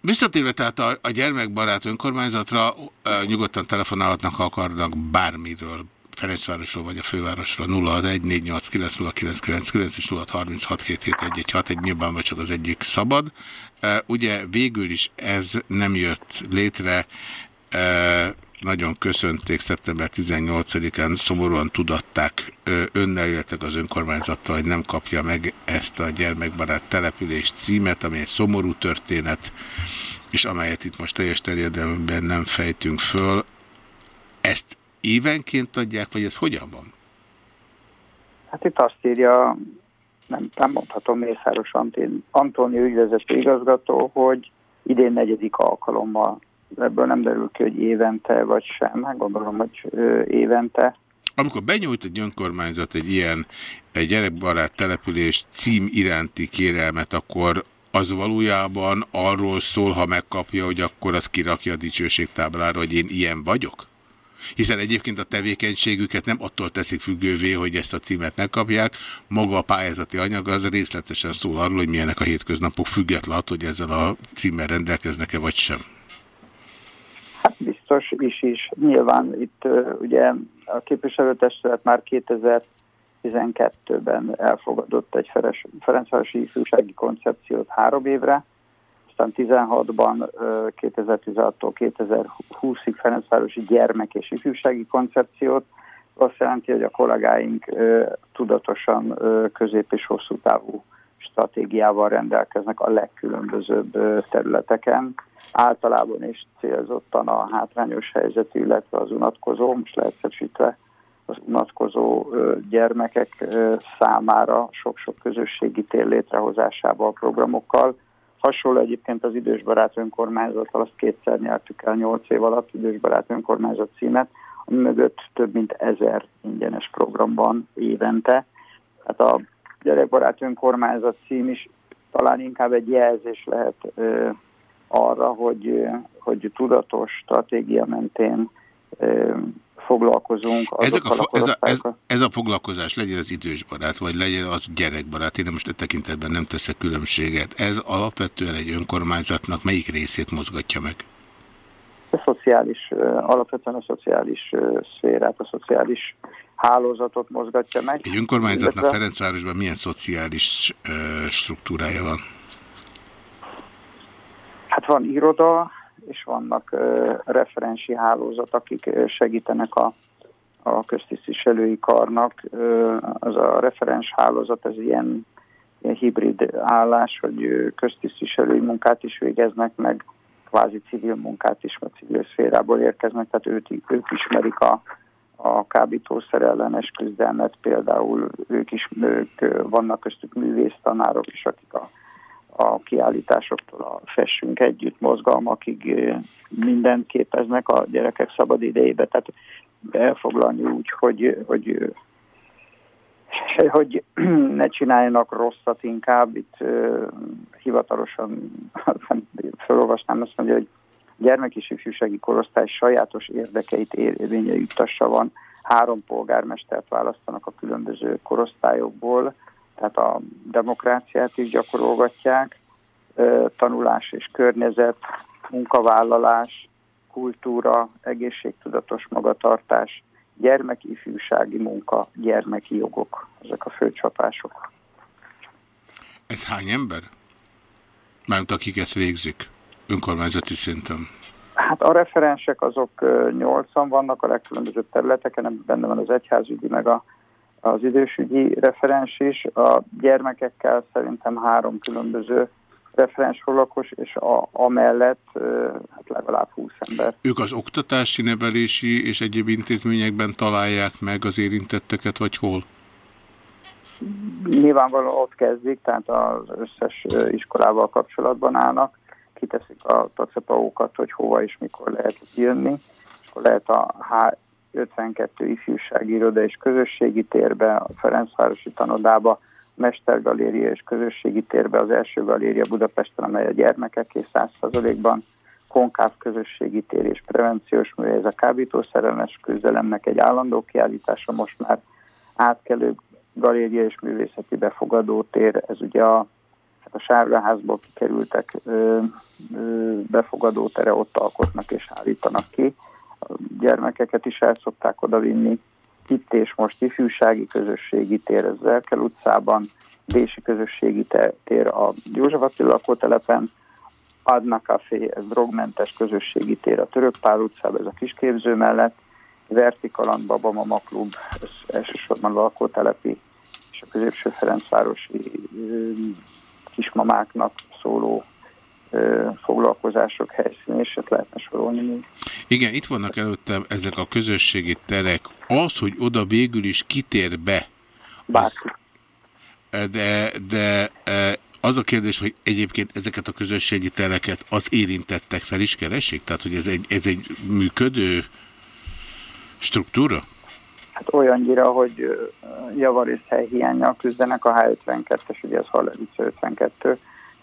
Speaker 2: Visszatérve tehát a, a gyermekbarát önkormányzatra, nyugodtan telefonálhatnak, ha akarnak bármiről Ferencvárosról vagy a fővárosról 0614890999 és 0636771161, nyilván vagy csak az egyik szabad. Ugye végül is ez nem jött létre, nagyon köszönték szeptember 18-án, szomorúan tudatták önnel, illetve az önkormányzattal, hogy nem kapja meg ezt a gyermekbarát település címet, ami egy szomorú történet, és amelyet itt most teljes terjedelmben nem fejtünk föl. Ezt évenként adják, vagy ez hogyan van?
Speaker 21: Hát itt azt írja, nem, nem mondhatom Mészáros Antóni ügyvezető igazgató, hogy idén negyedik alkalommal. Ebből nem derül ki, hogy évente vagy sem. Hát gondolom, hogy évente.
Speaker 2: Amikor benyújt egy önkormányzat egy ilyen egy gyerekbarát település cím iránti kérelmet, akkor az valójában arról szól, ha megkapja, hogy akkor az kirakja a dicsőségtáblára, hogy én ilyen vagyok? Hiszen egyébként a tevékenységüket nem attól teszik függővé, hogy ezt a címet megkapják. Maga a pályázati anyag az részletesen szól arról, hogy milyenek a hétköznapok független hogy ezzel a címmel rendelkeznek-e vagy sem.
Speaker 21: Hát biztos is is. Nyilván itt ugye a képviselőtestület már 2012-ben elfogadott egy Ferencvárosi ifjúsági koncepciót három évre, aztán 16-ban 2016-tól 2020-ig Ferencvárosi gyermek és ifjúsági koncepciót. Azt jelenti, hogy a kollégáink tudatosan közép- és hosszú távú stratégiával rendelkeznek a legkülönbözőbb területeken. Általában is célzottan a hátrányos helyzetű, illetve az unatkozó, most leegyszerűsítve az unatkozó gyermekek számára sok-sok közösségi tér létrehozásával, programokkal, Hasonló egyébként az idősbarát önkormányzattal, azt kétszer nyertük el 8 év alatt idősbarát önkormányzat címet, ami mögött több mint ezer ingyenes program van évente. Tehát a gyerekbarát önkormányzat cím is talán inkább egy jelzés lehet ö, arra, hogy, ö, hogy tudatos stratégia mentén ö, foglalkozunk
Speaker 2: Ezek a, ez, a, ez, ez a foglalkozás legyen az idősbarát, vagy legyen az gyerekbarát, én most e tekintetben nem teszek különbséget. Ez alapvetően egy önkormányzatnak melyik részét mozgatja meg?
Speaker 21: a szociális, alapvetően a szociális szférát, a szociális hálózatot mozgatja meg.
Speaker 2: Egy önkormányzatnak
Speaker 21: Illetve-
Speaker 2: Ferencvárosban milyen szociális struktúrája van?
Speaker 21: Hát van iroda, és vannak referensi hálózat, akik segítenek a, a köztisztviselői karnak. Az a referens hálózat, ez ilyen, ilyen hibrid állás, hogy köztisztviselői munkát is végeznek, meg kvázi civil munkát is, vagy civil szférából érkeznek, tehát őt, ők ismerik a, a kábítószer ellenes küzdelmet, például ők is ők, vannak köztük művésztanárok is, akik a a kiállításoktól a Fessünk Együtt mozgalmakig mindent képeznek a gyerekek szabad idejébe, tehát elfoglalni úgy, hogy, hogy, hogy ne csináljanak rosszat inkább, itt hivatalosan felolvasnám azt mondja, hogy gyermek és ifjúsági korosztály sajátos érdekeit érvényre juttassa van. Három polgármestert választanak a különböző korosztályokból, tehát a demokráciát is gyakorolgatják, tanulás és környezet, munkavállalás, kultúra, egészségtudatos magatartás, gyermeki-ifjúsági munka, gyermeki jogok, ezek a fő csapások.
Speaker 2: Ez hány ember? Mármint akik ezt végzik, önkormányzati szinten.
Speaker 21: Hát a referensek azok ö, nyolcan vannak a legkülönbözőbb területeken, benne van az egyházügyi, meg a, az idősügyi referens is. A gyermekekkel szerintem három különböző referens foglalkos, és a, amellett hát legalább 20 ember.
Speaker 2: Ők az oktatási, nevelési és egyéb intézményekben találják meg az érintetteket, vagy hol?
Speaker 21: Nyilvánvalóan ott kezdik, tehát az összes iskolával kapcsolatban állnak, kiteszik a tacepaókat, hogy hova és mikor lehet jönni, és akkor lehet a H52 ifjúsági iroda és közösségi térbe, a Ferencvárosi tanodába, Mestergaléria és közösségi térbe, az első galéria Budapesten, amely a gyermekek és 100%-ban konkáv közösségi tér és prevenciós mű, ez a kábítószerelmes küzdelemnek egy állandó kiállítása, most már átkelő galéria és művészeti befogadó tér, ez ugye a, hát a sárgaházból kikerültek ö, ö, befogadó tere, ott alkotnak és állítanak ki. Gyermekeket is el szokták odavinni, itt és most ifjúsági közösségi tér, az Erkel utcában, Dési közösségi tér a József Attila lakótelepen, Adna Café, ez drogmentes közösségi tér a Törökpál utcában, ez a kisképző mellett, Vertikaland, Baba Mama Klub, ez elsősorban a lakótelepi és a középső Ferencvárosi kismamáknak szóló foglalkozások helyszín, és ezt lehetne sorolni még.
Speaker 2: Igen, itt vannak előttem ezek a közösségi terek. Az, hogy oda végül is kitér be, az, de, de e, az a kérdés, hogy egyébként ezeket a közösségi tereket az érintettek fel is keresik? Tehát, hogy ez egy, ez egy működő struktúra?
Speaker 21: Hát olyannyira, hogy javarészhely hiányjal küzdenek, a H52-es, ugye ez Hallevice 52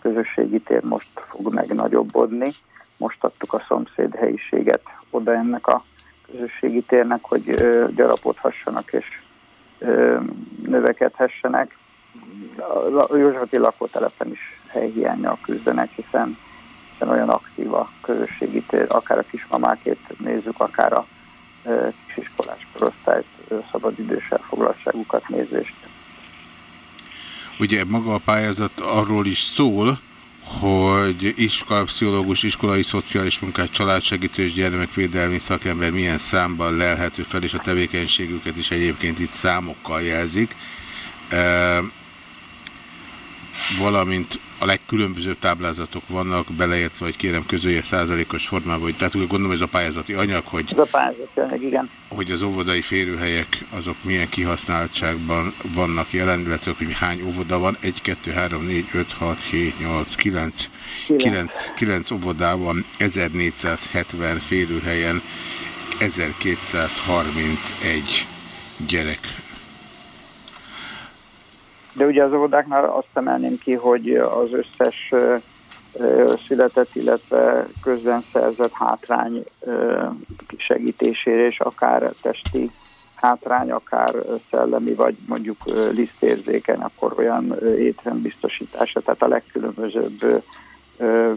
Speaker 21: közösségi tér most fog megnagyobbodni. Most adtuk a szomszéd helyiséget oda ennek a közösségi térnek, hogy ö, gyarapodhassanak és ö, növekedhessenek. A Józsefati lakótelepen is helyhiányjal küzdenek, hiszen, hiszen olyan aktív a közösségi tér, akár a kismamákét nézzük, akár a kisiskolás korosztályt, szabadidős elfoglaltságukat nézést.
Speaker 2: Ugye maga a pályázat arról is szól, hogy iskolapszichológus, iskolai szociális munkás, családsegítő és gyermekvédelmi szakember milyen számban lelhető fel, és a tevékenységüket is egyébként itt számokkal jelzik. Valamint a legkülönbözőbb táblázatok vannak, beleértve, hogy kérem közölje százalékos formában, hogy tehát úgy gondolom ez a pályázati anyag, hogy,
Speaker 21: Ez a pályázati anyag, igen.
Speaker 2: hogy az óvodai férőhelyek azok milyen kihasználtságban vannak jelen, illetve hogy hány óvoda van, 1, 2, 3, 4, 5, 6, 7, 8, 9, 9, 9 óvodában, 1470 férőhelyen, 1231 gyerek
Speaker 21: De ugye az óvodáknál azt emelném ki, hogy az összes született, illetve közben szerzett hátrány segítésére, és akár testi hátrány, akár szellemi, vagy mondjuk lisztérzékeny, akkor olyan ö, étrendbiztosítása, tehát a legkülönbözőbb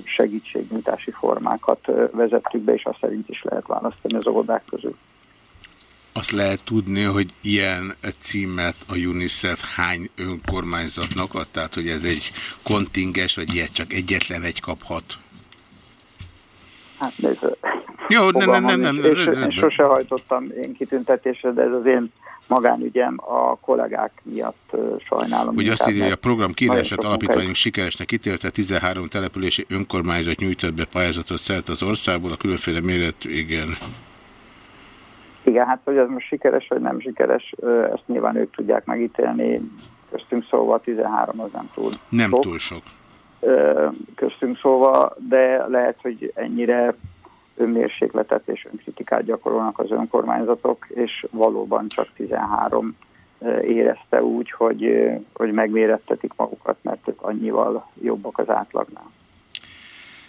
Speaker 21: segítségnyújtási formákat vezettük be, és azt szerint is lehet választani az óvodák közül.
Speaker 2: Azt lehet tudni, hogy ilyen címet a UNICEF hány önkormányzatnak ad? Tehát, hogy ez egy kontingens, vagy ilyet csak egyetlen egy kaphat?
Speaker 21: Hát nézd,
Speaker 2: Jó, nem, nem, nem, nem, nem, rendben.
Speaker 21: én sose hajtottam én kitüntetésre, de ez az én magánügyem a kollégák miatt sajnálom.
Speaker 2: Ugye azt írja, hogy a program kiírását alapítványunk sikeresnek ítélte, 13 települési önkormányzat nyújtott be pályázatot szert az országból, a különféle méretű, igen.
Speaker 21: Igen, hát hogy ez most sikeres vagy nem sikeres, ezt nyilván ők tudják megítélni. Köztünk szóval 13 az nem túl
Speaker 2: Nem
Speaker 21: sok.
Speaker 2: túl sok.
Speaker 21: Köztünk szóval, de lehet, hogy ennyire önmérsékletet és önkritikát gyakorolnak az önkormányzatok, és valóban csak 13 ö, érezte úgy, hogy, hogy megmérettetik magukat, mert ők annyival jobbak az átlagnál.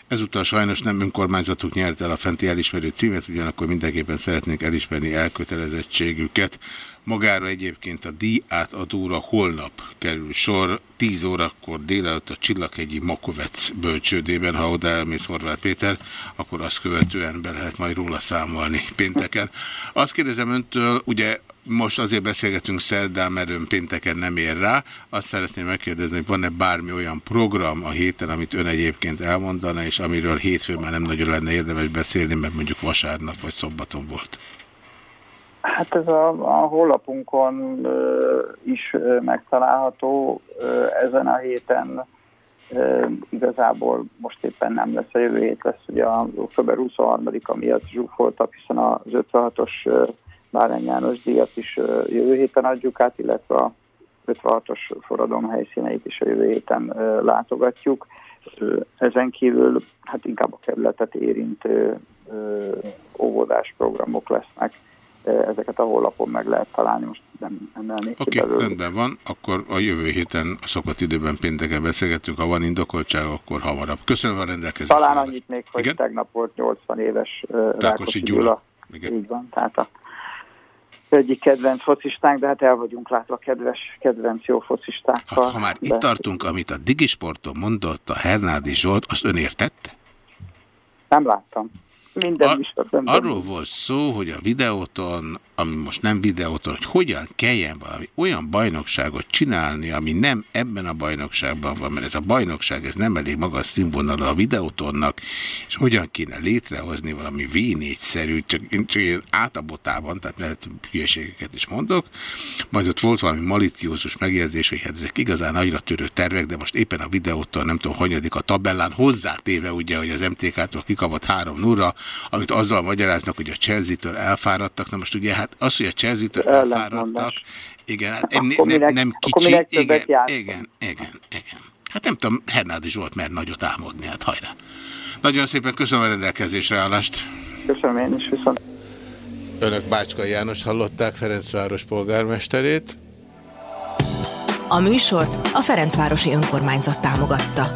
Speaker 2: Ezúttal sajnos nem önkormányzatuk nyert el a fenti elismerő címet, ugyanakkor mindenképpen szeretnék elismerni elkötelezettségüket. Magára egyébként a díj átadóra holnap kerül sor, 10 órakor délelőtt a Csillaghegyi Makovec bölcsődében, ha oda elmész Horváth Péter, akkor azt követően be lehet majd róla számolni pénteken. Azt kérdezem öntől, ugye most azért beszélgetünk szerdán, mert ön pénteken nem ér rá. Azt szeretném megkérdezni, hogy van-e bármi olyan program a héten, amit ön egyébként elmondana, és amiről hétfőn már nem nagyon lenne érdemes beszélni, mert mondjuk vasárnap vagy szombaton volt.
Speaker 21: Hát ez a, a honlapunkon ö, is ö, megtalálható. Ö, ezen a héten ö, igazából most éppen nem lesz, a jövő hét lesz, ugye az október 23-a miatt zsúfoltak, hiszen az 56-os Bárány János díjat is jövő héten adjuk át, illetve a 56-os forradalom helyszíneit is a jövő héten látogatjuk. Ezen kívül hát inkább a kerületet érintő óvodás programok lesznek. Ezeket a honlapon meg lehet találni, most nem emelnék ki
Speaker 2: Oké, okay, rendben van, akkor a jövő héten a szokott időben pénteken beszélgetünk, ha van indokoltság, akkor hamarabb. Köszönöm a rendelkezésre.
Speaker 21: Talán annyit még, hogy
Speaker 2: Igen?
Speaker 21: tegnap volt 80 éves ö, Rákosi
Speaker 2: Gyula.
Speaker 21: Gyula.
Speaker 2: Igen.
Speaker 21: Így van, tehát a egyik kedvenc focistánk, de hát el vagyunk látva kedves, kedvenc jó focistákkal.
Speaker 2: Hát, ha már
Speaker 21: de...
Speaker 2: itt tartunk, amit a Digisporton mondott a Hernádi Zsolt, azt ön értette?
Speaker 21: Nem láttam. Minden nem
Speaker 2: Arról volt szó, hogy a videóton, ami most nem videóton, hogy hogyan kelljen valami olyan bajnokságot csinálni, ami nem ebben a bajnokságban van, mert ez a bajnokság ez nem elég magas színvonalú a videótonnak, és hogyan kéne létrehozni valami V4-szerű, csak, csak átabotában, tehát lehet hülyeségeket is mondok, majd ott volt valami maliciózus megjegyzés, hogy hát ezek igazán nagyra törő tervek, de most éppen a videóton nem tudom, hanyadik a tabellán, hozzátéve ugye, hogy az MTK-tól kikavott 3 0 amit azzal magyaráznak, hogy a Chelsea-től elfáradtak. Na most ugye hát az, hogy a Chelsea-től elfáradtak, igen, hát
Speaker 21: Akkor
Speaker 2: nem,
Speaker 21: minek-
Speaker 2: nem kicsi, igen,
Speaker 21: játszani?
Speaker 2: igen, igen, igen. Hát nem tudom, Hernádi Zsolt mer nagyot álmodni, hát hajrá. Nagyon szépen köszönöm a rendelkezésre állást.
Speaker 21: Köszönöm én is, viszont.
Speaker 2: Önök Bácska János hallották, Ferencváros polgármesterét.
Speaker 20: A műsort a Ferencvárosi Önkormányzat támogatta.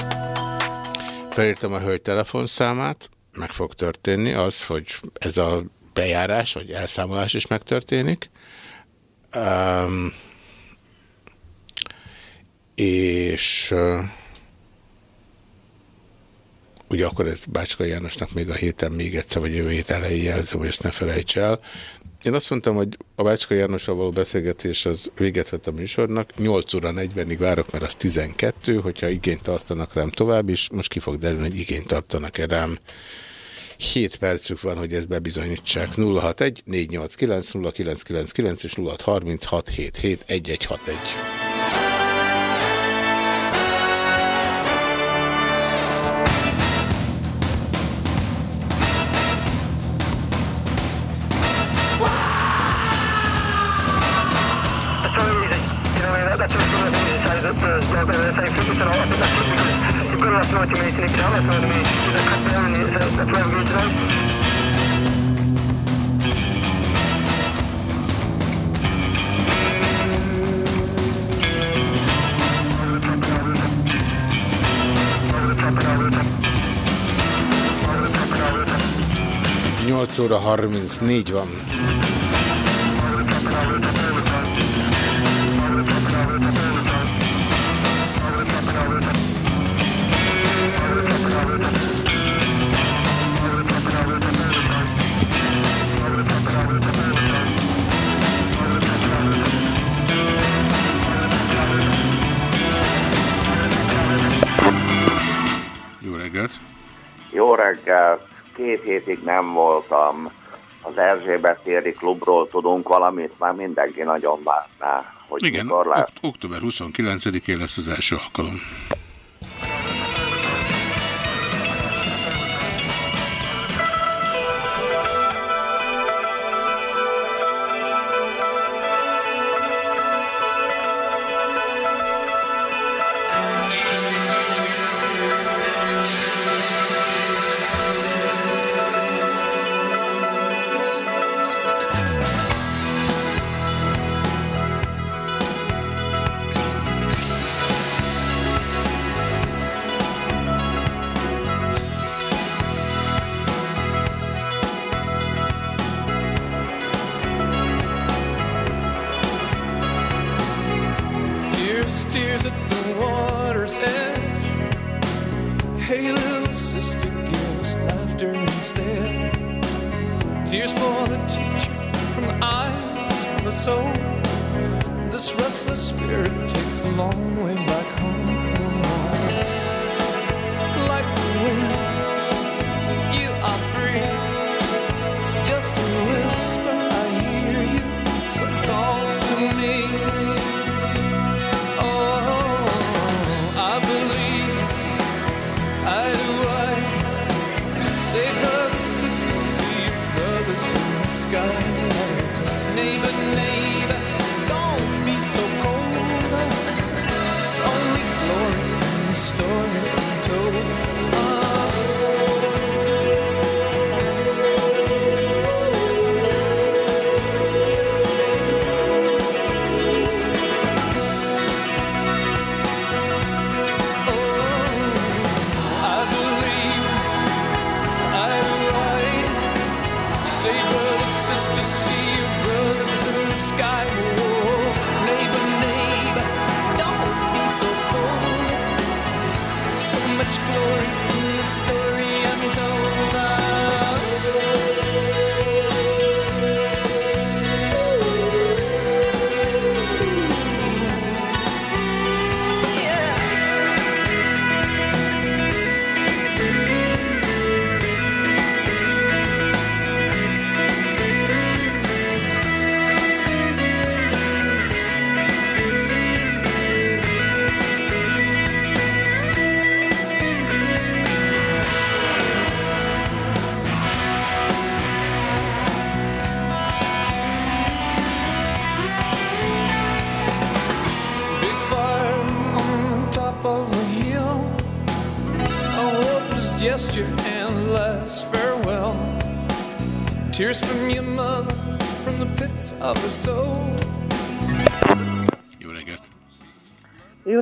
Speaker 2: Felírtam a hölgy telefonszámát, meg fog történni az, hogy ez a bejárás, vagy elszámolás is megtörténik. Um, és uh, ugye akkor ez Bácska Jánosnak még a héten még egyszer, vagy jövő hét elején jelzem, hogy ezt ne felejts el. Én azt mondtam, hogy a Bácska Jánossal való beszélgetés az véget vett a műsornak. 8 óra 40-ig várok, mert az 12, hogyha igényt tartanak rám tovább is. Most ki fog derülni, hogy igényt tartanak-e rám. 7 percük van, hogy ezt bebizonyítsák. 061 489 0999 és 0636 77 1161.
Speaker 4: 8 óra 34 van. Jó reggelt!
Speaker 23: Két hétig nem voltam az Erzsébet téri klubról, tudunk valamit, már mindenki nagyon várná, hogy
Speaker 4: Igen,
Speaker 23: mikor lesz.
Speaker 4: ok- október 29-én lesz az első alkalom.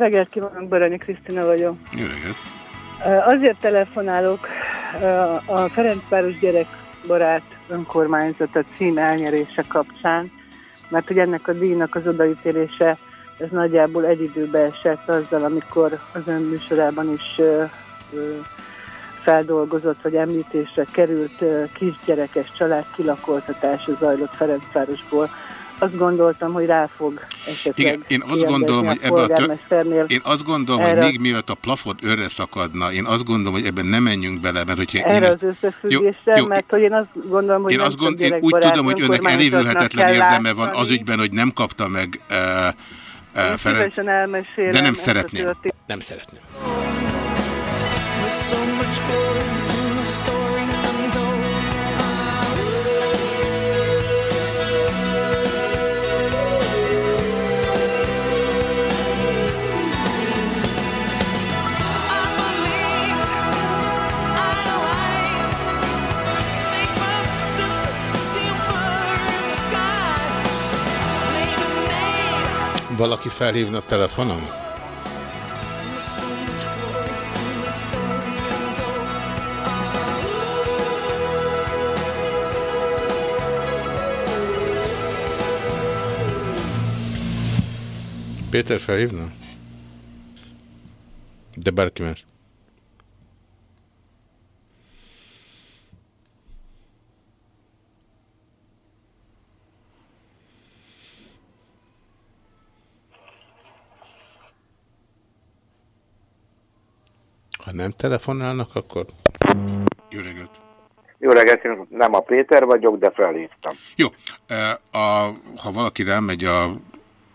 Speaker 4: Reggelt
Speaker 22: kívánok, Baranyi Krisztina vagyok.
Speaker 4: Jó reggelt!
Speaker 22: Azért telefonálok a Ferencváros gyerekbarát önkormányzata cím elnyerése kapcsán, mert hogy ennek a díjnak az odaítélése ez nagyjából egy időbe esett azzal, amikor az ön műsorában is feldolgozott, vagy említésre került kisgyerekes család kilakoltatása zajlott Ferencvárosból. Azt gondoltam, hogy rá fog esetleg
Speaker 4: Igen, én azt gondolom, hogy ebbe a tö-
Speaker 22: polgármesternél
Speaker 4: én azt gondolom, hogy
Speaker 22: erre-
Speaker 4: még mielőtt a plafon őre szakadna, én azt gondolom, hogy ebben nem menjünk bele, mert hogyha én
Speaker 22: Erre
Speaker 4: ezt...
Speaker 22: az összefüggésre,
Speaker 4: Jó, jó,
Speaker 22: mert hogy én azt gondolom, hogy
Speaker 4: Én, azt gond, én úgy tudom, hogy önnek elévülhetetlen érdeme van az ügyben, hogy nem kapta meg uh, uh, Ferenc. De nem szeretném. Nem szeretném.
Speaker 2: Valaki felhívna a telefonom? Péter felhívna? De bárki más. Nem telefonálnak, akkor... Jó reggelt!
Speaker 24: Jó reggelt, én nem a Péter vagyok, de felhívtam.
Speaker 2: Jó, e, a, ha valaki rámegy a,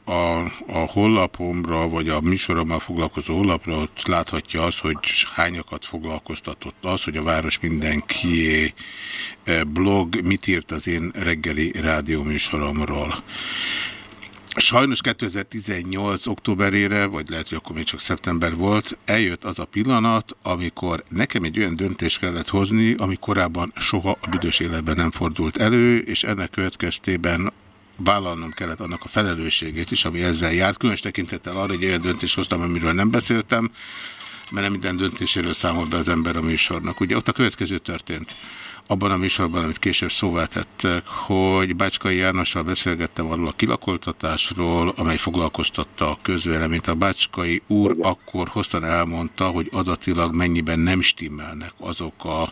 Speaker 2: a, a honlapomra, vagy a műsorommal foglalkozó honlapra, ott láthatja azt, hogy hányakat foglalkoztatott az, hogy a Város Mindenkié e, blog mit írt az én reggeli rádióműsoromról. Sajnos 2018 októberére, vagy lehet, hogy akkor még csak szeptember volt, eljött az a pillanat, amikor nekem egy olyan döntést kellett hozni, ami korábban soha a büdös életben nem fordult elő, és ennek következtében vállalnom kellett annak a felelősségét is, ami ezzel járt, különös tekintettel arra, hogy olyan döntést hoztam, amiről nem beszéltem, mert nem minden döntéséről számol be az ember a műsornak. Ugye ott a következő történt abban a műsorban, amit később szóvá tettek, hogy Bácskai Jánossal beszélgettem arról a kilakoltatásról, amely foglalkoztatta a közvéleményt. A Bácskai úr akkor hosszan elmondta, hogy adatilag mennyiben nem stimmelnek azok a,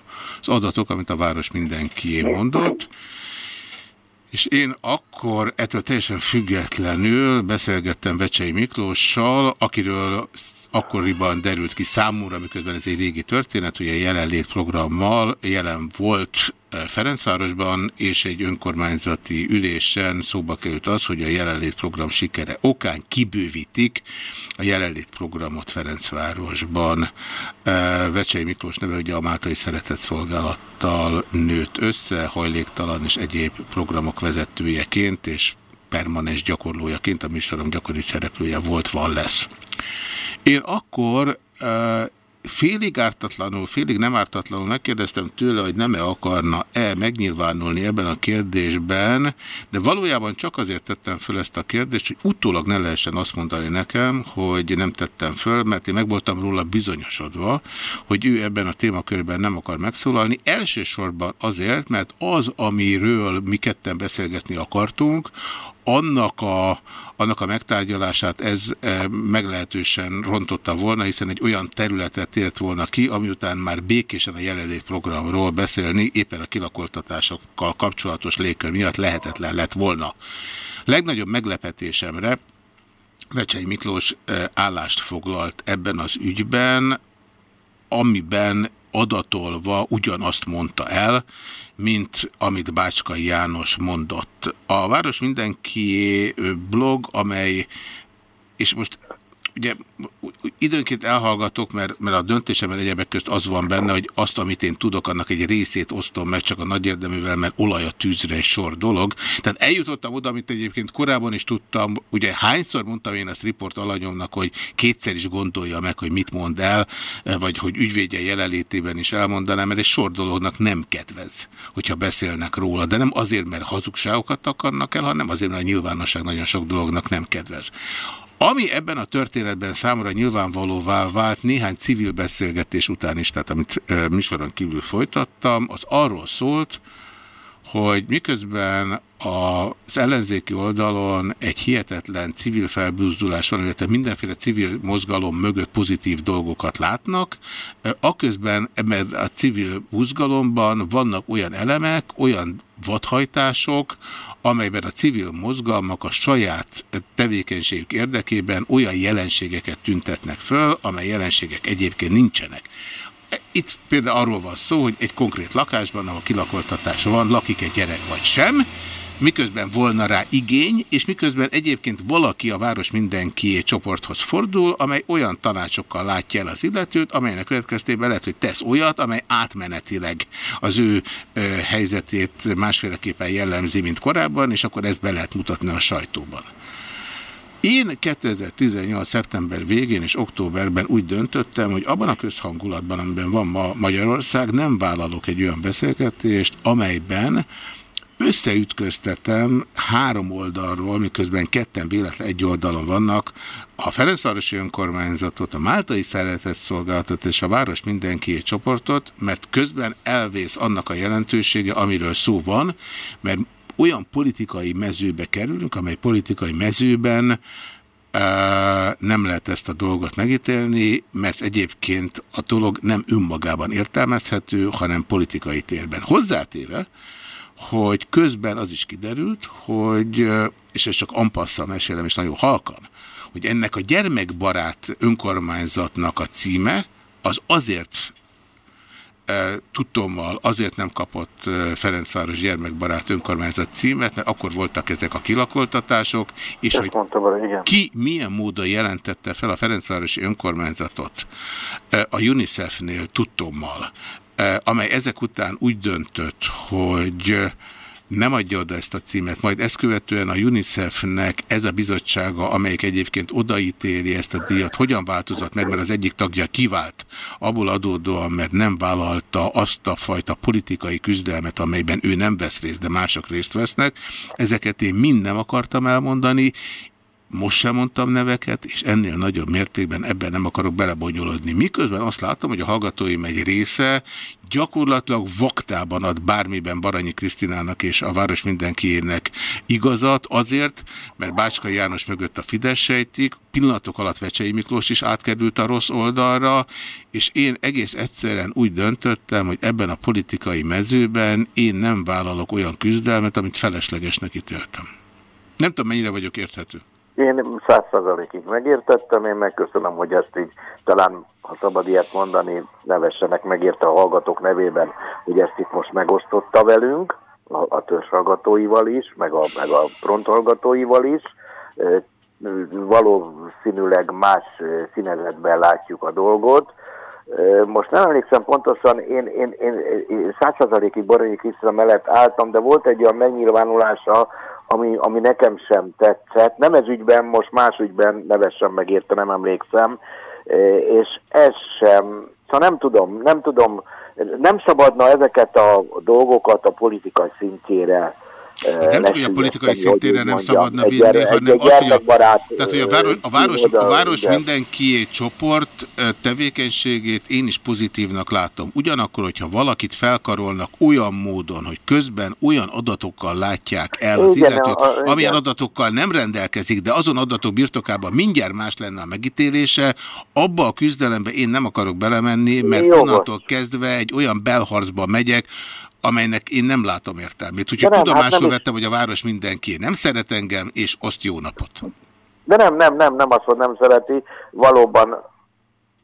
Speaker 2: az adatok, amit a város mindenkié mondott. És én akkor ettől teljesen függetlenül beszélgettem Vecsei Miklóssal, akiről akkoriban derült ki számomra, miközben ez egy régi történet, hogy a jelenlét programmal jelen volt Ferencvárosban, és egy önkormányzati ülésen szóba került az, hogy a jelenlét program sikere okán kibővítik a jelenlét programot Ferencvárosban. Vecsei Miklós neve ugye a Máltai Szeretett Szolgálattal nőtt össze, hajléktalan és egyéb programok vezetőjeként, és permanens gyakorlójaként, a műsorom gyakori szereplője volt, van lesz. Én akkor félig ártatlanul, félig nem ártatlanul megkérdeztem tőle, hogy nem-e akarna-e megnyilvánulni ebben a kérdésben, de valójában csak azért tettem föl ezt a kérdést, hogy utólag ne lehessen azt mondani nekem, hogy nem tettem föl, mert én meg voltam róla bizonyosodva, hogy ő ebben a témakörben nem akar megszólalni. Elsősorban azért, mert az, amiről mi ketten beszélgetni akartunk, annak a, annak a megtárgyalását ez e, meglehetősen rontotta volna, hiszen egy olyan területet tért volna ki, ami után már békésen a jelenlét programról beszélni, éppen a kilakoltatásokkal kapcsolatos légkör miatt lehetetlen lett volna. Legnagyobb meglepetésemre Vecsei Miklós e, állást foglalt ebben az ügyben, amiben adatolva ugyanazt mondta el, mint amit Bácskai János mondott. A Város Mindenki blog, amely, és most ugye időnként elhallgatok, mert, mert a döntésemben egyebek közt az van benne, hogy azt, amit én tudok, annak egy részét osztom meg csak a nagy érdeművel, mert olaj a tűzre egy sor dolog. Tehát eljutottam oda, amit egyébként korábban is tudtam, ugye hányszor mondtam én ezt riport alanyomnak, hogy kétszer is gondolja meg, hogy mit mond el, vagy hogy ügyvédje jelenlétében is elmondanám, mert egy sor dolognak nem kedvez, hogyha beszélnek róla, de nem azért, mert hazugságokat akarnak el, hanem azért, mert a nyilvánosság nagyon sok dolognak nem kedvez. Ami ebben a történetben számomra nyilvánvalóvá vált néhány civil beszélgetés után is, tehát amit műsoron kívül folytattam, az arról szólt, hogy miközben az ellenzéki oldalon egy hihetetlen civil felbúzdulás van, illetve mindenféle civil mozgalom mögött pozitív dolgokat látnak, aközben ebben a civil mozgalomban vannak olyan elemek, olyan vadhajtások, amelyben a civil mozgalmak a saját tevékenységük érdekében olyan jelenségeket tüntetnek föl, amely jelenségek egyébként nincsenek. Itt például arról van szó, hogy egy konkrét lakásban, ahol kilakoltatás van, lakik egy gyerek vagy sem, miközben volna rá igény, és miközben egyébként valaki a város mindenki csoporthoz fordul, amely olyan tanácsokkal látja el az illetőt, amelynek következtében lehet, hogy tesz olyat, amely átmenetileg az ő ö, helyzetét másféleképpen jellemzi, mint korábban, és akkor ezt be lehet mutatni a sajtóban. Én 2018. szeptember végén és októberben úgy döntöttem, hogy abban a közhangulatban, amiben van ma Magyarország, nem vállalok egy olyan beszélgetést, amelyben összeütköztetem három oldalról, miközben ketten véletlen egy oldalon vannak, a Ferencvárosi Önkormányzatot, a Máltai Szeretett Szolgálatot és a Város Mindenki csoportot, mert közben elvész annak a jelentősége, amiről szó van, mert olyan politikai mezőbe kerülünk, amely politikai mezőben nem lehet ezt a dolgot megítélni, mert egyébként a dolog nem önmagában értelmezhető, hanem politikai térben. Hozzátéve, hogy közben az is kiderült, hogy, és ez csak ampasszal mesélem, és nagyon halkan, hogy ennek a gyermekbarát önkormányzatnak a címe az azért tudtommal azért nem kapott Ferencváros gyermekbarát önkormányzat címet, mert akkor voltak ezek a kilakoltatások, és
Speaker 24: Ezt
Speaker 2: hogy
Speaker 24: mondtam, igen.
Speaker 2: ki milyen módon jelentette fel a Ferencvárosi önkormányzatot a UNICEF-nél tudtommal, amely ezek után úgy döntött, hogy nem adja oda ezt a címet, majd ezt követően a UNICEF-nek ez a bizottsága, amelyik egyébként odaítéli ezt a díjat, hogyan változott meg, mert az egyik tagja kivált, abból adódóan, mert nem vállalta azt a fajta politikai küzdelmet, amelyben ő nem vesz részt, de mások részt vesznek. Ezeket én mind nem akartam elmondani, most sem mondtam neveket, és ennél nagyobb mértékben ebben nem akarok belebonyolodni. Miközben azt látom, hogy a hallgatóim egy része gyakorlatilag vaktában ad bármiben Baranyi Krisztinának és a város mindenkiének igazat, azért, mert Bácska János mögött a Fidesz sejtik, pillanatok alatt Vecsei Miklós is átkerült a rossz oldalra, és én egész egyszerűen úgy döntöttem, hogy ebben a politikai mezőben én nem vállalok olyan küzdelmet, amit feleslegesnek ítéltem. Nem tudom, mennyire vagyok érthető.
Speaker 24: Én száz százalékig megértettem, én megköszönöm, hogy ezt így talán, ha szabad ilyet mondani, nevessenek meg érte a hallgatók nevében, hogy ezt itt most megosztotta velünk, a, a törzs hallgatóival is, meg a, meg a front hallgatóival is. Valószínűleg más színezetben látjuk a dolgot. Most nem emlékszem pontosan, én, én, én, én százszerzalékig Baranyi Krisztina mellett álltam, de volt egy olyan megnyilvánulása, ami, ami nekem sem tetszett. Nem ez ügyben, most más ügyben nevessem meg érte, nem emlékszem. És ez sem, szóval nem tudom, nem tudom, nem szabadna ezeket a dolgokat a politikai szintjére
Speaker 2: Hát nem csak, hogy a politikai szintére nem
Speaker 24: mondjam.
Speaker 2: szabadna
Speaker 24: Egy
Speaker 2: vinni, hanem
Speaker 24: egy
Speaker 2: az, hogy a, tehát, hogy a város, a város, a város mindenkié csoport tevékenységét én is pozitívnak látom. Ugyanakkor, hogyha valakit felkarolnak olyan módon, hogy közben olyan adatokkal látják el az
Speaker 24: Igen,
Speaker 2: illetőt,
Speaker 24: a- a- igen.
Speaker 2: amilyen adatokkal nem rendelkezik, de azon adatok birtokában mindjárt más lenne a megítélése, abba a küzdelembe én nem akarok belemenni, mert
Speaker 24: Jogos.
Speaker 2: onnantól kezdve egy olyan belharcba megyek, amelynek én nem látom értelmét. Úgyhogy
Speaker 24: De nem, hát
Speaker 2: tudomásul
Speaker 24: is-
Speaker 2: vettem, hogy a város mindenki nem szeret engem, és azt jó napot.
Speaker 24: De nem, nem, nem, nem azt, hogy nem szereti, valóban,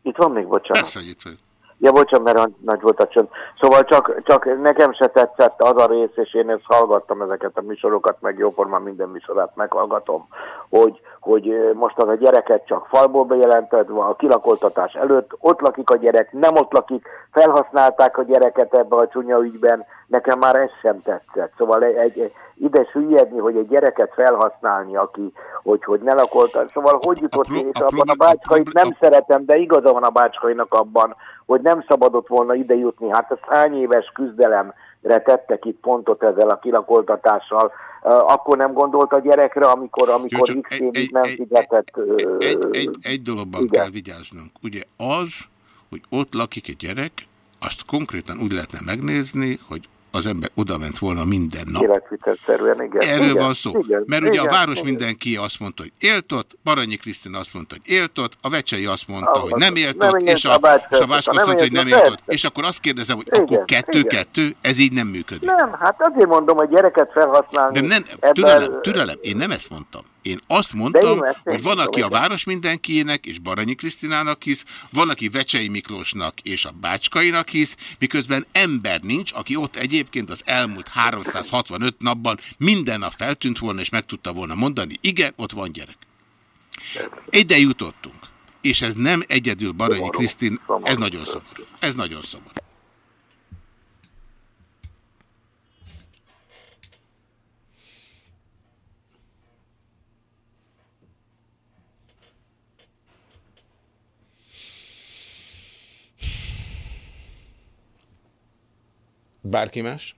Speaker 24: itt van még, bocsánat.
Speaker 2: Persze, hogy itt vagy.
Speaker 24: Ja, bocsánat, mert nagy- volt a csönd. Szóval csak, csak nekem se tetszett az a rész, és én ezt hallgattam ezeket a műsorokat, meg jóformán minden műsorát meghallgatom, hogy, hogy most az a gyereket csak falból bejelentett, a kilakoltatás előtt, ott lakik a gyerek, nem ott lakik, felhasználták a gyereket ebbe a csúnya ügyben, nekem már ez sem tetszett. Szóval egy, egy, ide süllyedni, hogy egy gyereket felhasználni, aki, hogy, hogy ne lakoltat. Szóval hogy jutott a, és abban a bácskait nem szeretem, de igaza van a bácskainak abban, hogy nem szabadott volna ide jutni. Hát ez hány éves küzdelemre tettek itt pontot ezzel a kilakoltatással. Akkor nem gondolt a gyerekre, amikor, amikor
Speaker 2: csak
Speaker 24: x évig nem fizetett. uh,
Speaker 2: Egy, egy, egy dologban
Speaker 24: igen.
Speaker 2: kell vigyáznunk. Ugye az, hogy ott lakik egy gyerek, azt konkrétan úgy lehetne megnézni, hogy az ember oda ment volna minden nap.
Speaker 24: Életvitelszerűen, igen.
Speaker 2: Erről
Speaker 24: igen,
Speaker 2: van szó.
Speaker 24: Igen,
Speaker 2: Mert ugye
Speaker 24: igen,
Speaker 2: a város
Speaker 24: igen.
Speaker 2: mindenki azt mondta, hogy élt ott, Baranyi Krisztina azt mondta, hogy élt ott, a Vecsei azt mondta,
Speaker 24: Ah,
Speaker 2: hogy nem élt
Speaker 24: nem
Speaker 2: és a, és a
Speaker 24: azt
Speaker 2: Bácska azt mondta, hogy
Speaker 24: nem
Speaker 2: nem
Speaker 24: élt
Speaker 2: élt
Speaker 24: ott,
Speaker 2: ott. És akkor azt kérdezem, hogy
Speaker 24: Igen,
Speaker 2: akkor kettő-kettő, ez így nem működik.
Speaker 24: Nem, hát azért mondom, hogy gyereket felhasználni.
Speaker 2: De nem,
Speaker 24: ebben-
Speaker 2: türelem, türelem, én nem ezt mondtam. Én azt mondtam,
Speaker 24: én
Speaker 2: hogy van, aki a város mindenkiének és Baranyi Krisztinának hisz, van, aki Vecsei Miklósnak és a Bácskainak hisz, miközben ember nincs, aki ott egyébként az elmúlt 365 napban minden nap feltűnt volna, és meg tudta volna mondani, igen, ott van gyerek. Ide jutottunk. És ez nem egyedül Baranyi Krisztin, ez nagyon szomorú. Ez nagyon szomorú. Bárki más?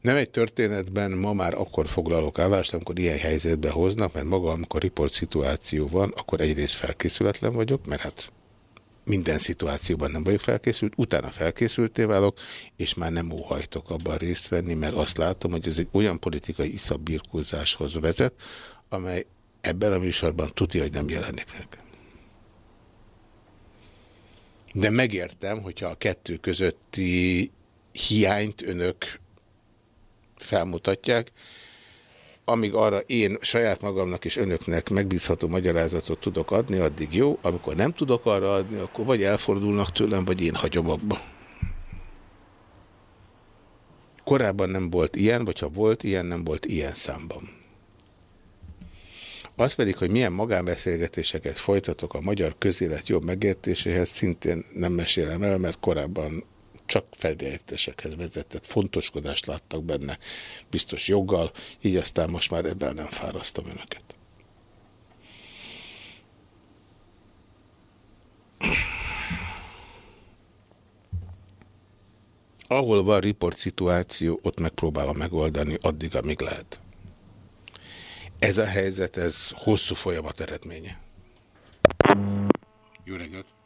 Speaker 2: Nem egy történetben ma már akkor foglalok állást, amikor ilyen helyzetbe hoznak, mert maga, amikor riport szituáció van, akkor egyrészt felkészületlen vagyok, mert hát minden szituációban nem vagyok felkészült, utána felkészülté válok, és már nem óhajtok abban részt venni, mert azt látom, hogy ez egy olyan politikai iszabírkózáshoz vezet, amely ebben a műsorban tudja, hogy nem jelenik meg. De megértem, hogyha a kettő közötti hiányt önök felmutatják, amíg arra én saját magamnak és önöknek megbízható magyarázatot tudok adni, addig jó. Amikor nem tudok arra adni, akkor vagy elfordulnak tőlem, vagy én hagyom abba. Korábban nem volt ilyen, vagy ha volt ilyen, nem volt ilyen számban. Az pedig, hogy milyen magánbeszélgetéseket folytatok a magyar közélet jobb megértéséhez, szintén nem mesélem el, mert korábban csak felértésekhez vezetett fontoskodást láttak benne, biztos joggal, így aztán most már ebben nem fárasztom önöket. Ahol van riport szituáció, ott megpróbálom megoldani addig, amíg lehet. Ez a helyzet, ez hosszú folyamat eredménye. Jó reggelt!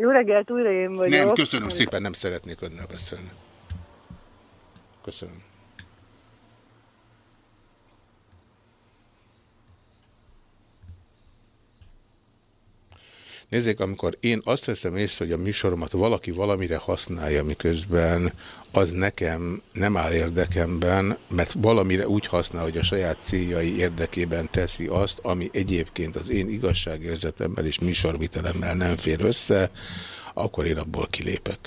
Speaker 22: Jó reggelt, újra én vagyok.
Speaker 2: Nem, köszönöm szépen, nem szeretnék önnel beszélni. Köszönöm. Nézzék, amikor én azt veszem észre, hogy a műsoromat valaki valamire használja, miközben az nekem nem áll érdekemben, mert valamire úgy használ, hogy a saját céljai érdekében teszi azt, ami egyébként az én igazságérzetemmel és műsorvitelemmel nem fér össze, akkor én abból kilépek.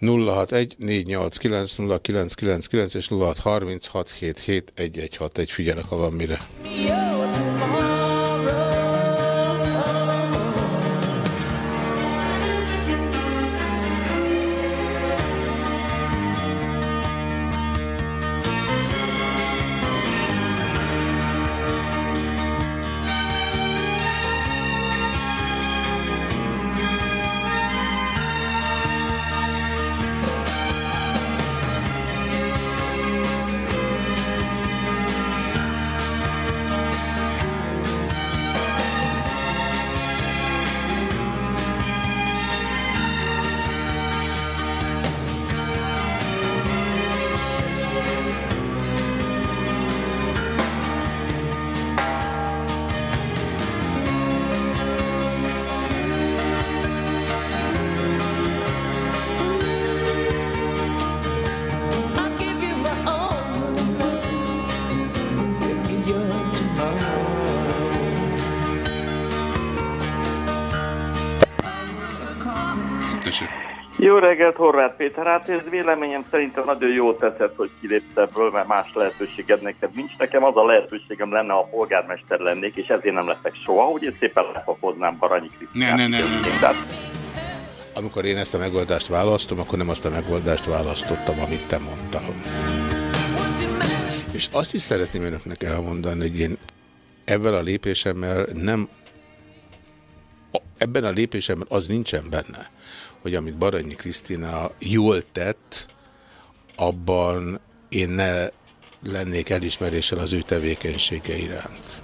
Speaker 2: 061 és 0636771161. Figyelek, ha van mire.
Speaker 25: Jó! Hát ez véleményem szerintem nagyon jó teszed, hogy kilépsz ebből, mert más lehetőséged neked nincs. Nekem az a lehetőségem lenne, ha polgármester lennék, és ezért nem leszek soha, hogy én szépen lepapoznám Baranyi Krisztián.
Speaker 2: Ne, ne, ne, ne, ne. Amikor én ezt a megoldást választom, akkor nem azt a megoldást választottam, amit te mondtál. És azt is szeretném önöknek elmondani, hogy én ebben a lépésemmel nem ebben a lépésemben az nincsen benne, hogy amit Baranyi Krisztina jól tett, abban én ne lennék elismeréssel az ő tevékenysége iránt.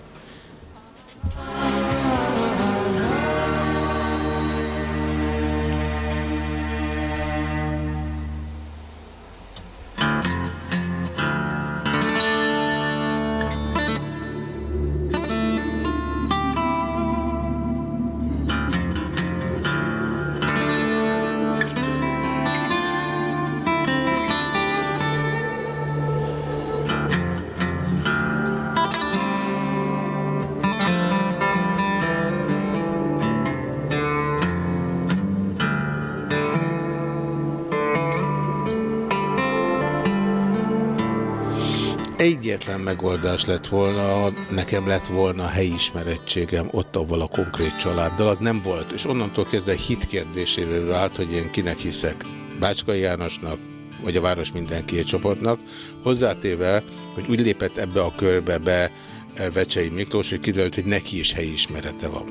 Speaker 2: Megoldás lett volna, nekem lett volna helyismerettségem ott abban a konkrét családdal, az nem volt, és onnantól kezdve hit kérdésévé vált, hogy én kinek hiszek. Bácskai Jánosnak, vagy a város mindenki csoportnak, hozzátéve, hogy úgy lépett ebbe a körbe be eh, Vecsei Miklós, hogy kiderült, hogy neki is helyi ismerete van.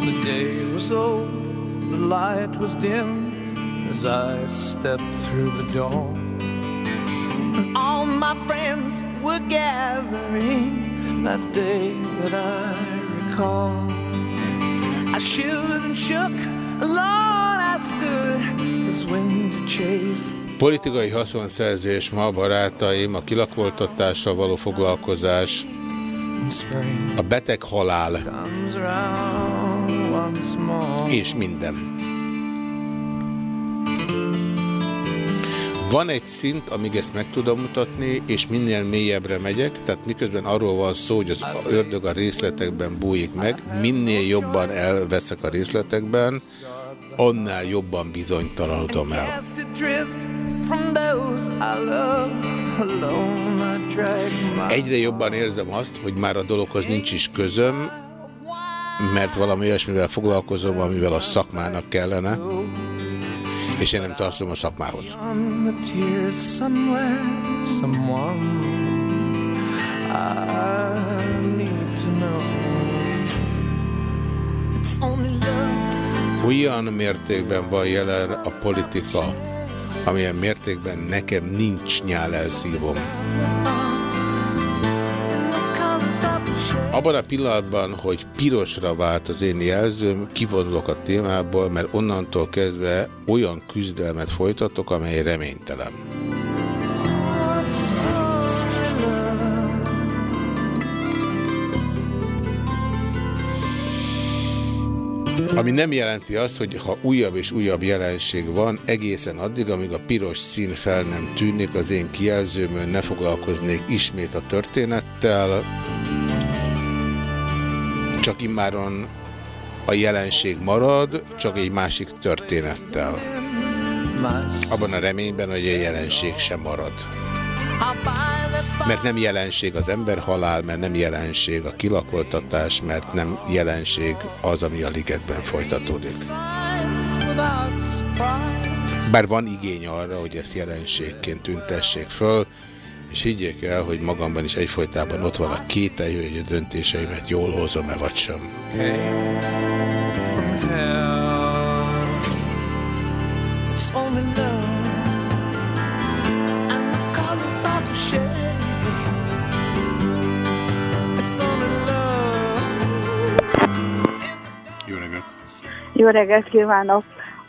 Speaker 4: The day was old, the light was dim as I. My friends were gathering that day that I recall. I shivered and shook, alone I stood as wind chased
Speaker 2: Politikai haszonszerzés ma, barátaim, a kilakoltatással való foglalkozás, a beteg halál és minden. Van egy szint, amíg ezt meg tudom mutatni, és minél mélyebbre megyek, tehát miközben arról van szó, hogy az ördög a részletekben bújik meg, minél jobban elveszek a részletekben, annál jobban bizonytalanodom el. Egyre jobban érzem azt, hogy már a dologhoz nincs is közöm, mert valami olyasmivel foglalkozom, amivel a szakmának kellene, és én nem tartozom a szakmához. Olyan mértékben van jelen a politika, amilyen mértékben nekem nincs nyálelszívom. Abban a pillanatban, hogy pirosra vált az én jelzőm, kivonulok a témából, mert onnantól kezdve olyan küzdelmet folytatok, amely reménytelen. Ami nem jelenti azt, hogy ha újabb és újabb jelenség van, egészen addig, amíg a piros szín fel nem tűnik az én kijelzőmön, ne foglalkoznék ismét a történettel, csak immáron a jelenség marad, csak egy másik történettel. Abban a reményben, hogy a jelenség sem marad. Mert nem jelenség az ember halál, mert nem jelenség a kilakoltatás, mert nem jelenség az, ami a ligetben folytatódik. Bár van igény arra, hogy ezt jelenségként tüntessék föl, és higgyék el, hogy magamban is egyfolytában ott van a kételj, hogy a döntéseimet jól hozom-e vagy sem. Jó reggelt!
Speaker 26: Jó reggelt kívánok!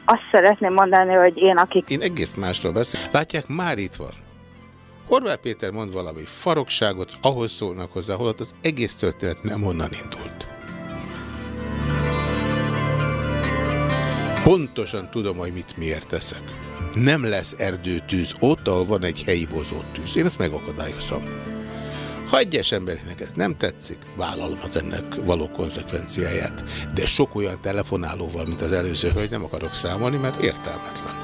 Speaker 26: Azt szeretném mondani, hogy én, akik
Speaker 2: Én egész másról beszélek. Látják, már itt van. Horváth Péter mond valami farokságot, ahhoz szólnak hozzá, holott az egész történet nem onnan indult. Pontosan tudom, hogy mit miért teszek. Nem lesz erdőtűz ott, ahol van egy helyi bozott tűz. Én ezt megakadályozom. Ha egyes embernek ez nem tetszik, vállalom az ennek való konzekvenciáját. De sok olyan telefonálóval, mint az előző hölgy, nem akarok számolni, mert értelmetlen.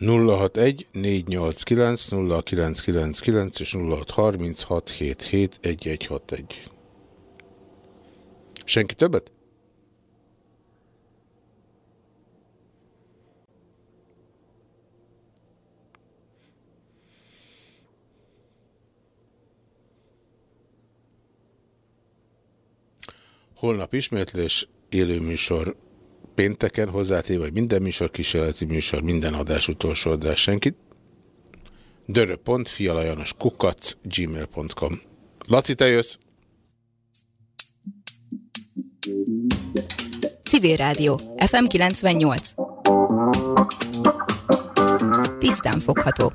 Speaker 2: 061 489 0999 és 0636 77 1161. Senki többet? Holnap ismétlés, élőműsor pénteken hozzátéve, vagy minden műsor, kísérleti műsor, minden adás, utolsó adás senkit. Dörö.fialajanos kukac gmail.com Laci, te jössz?
Speaker 27: Civil Rádió, FM 98. Tisztán fogható.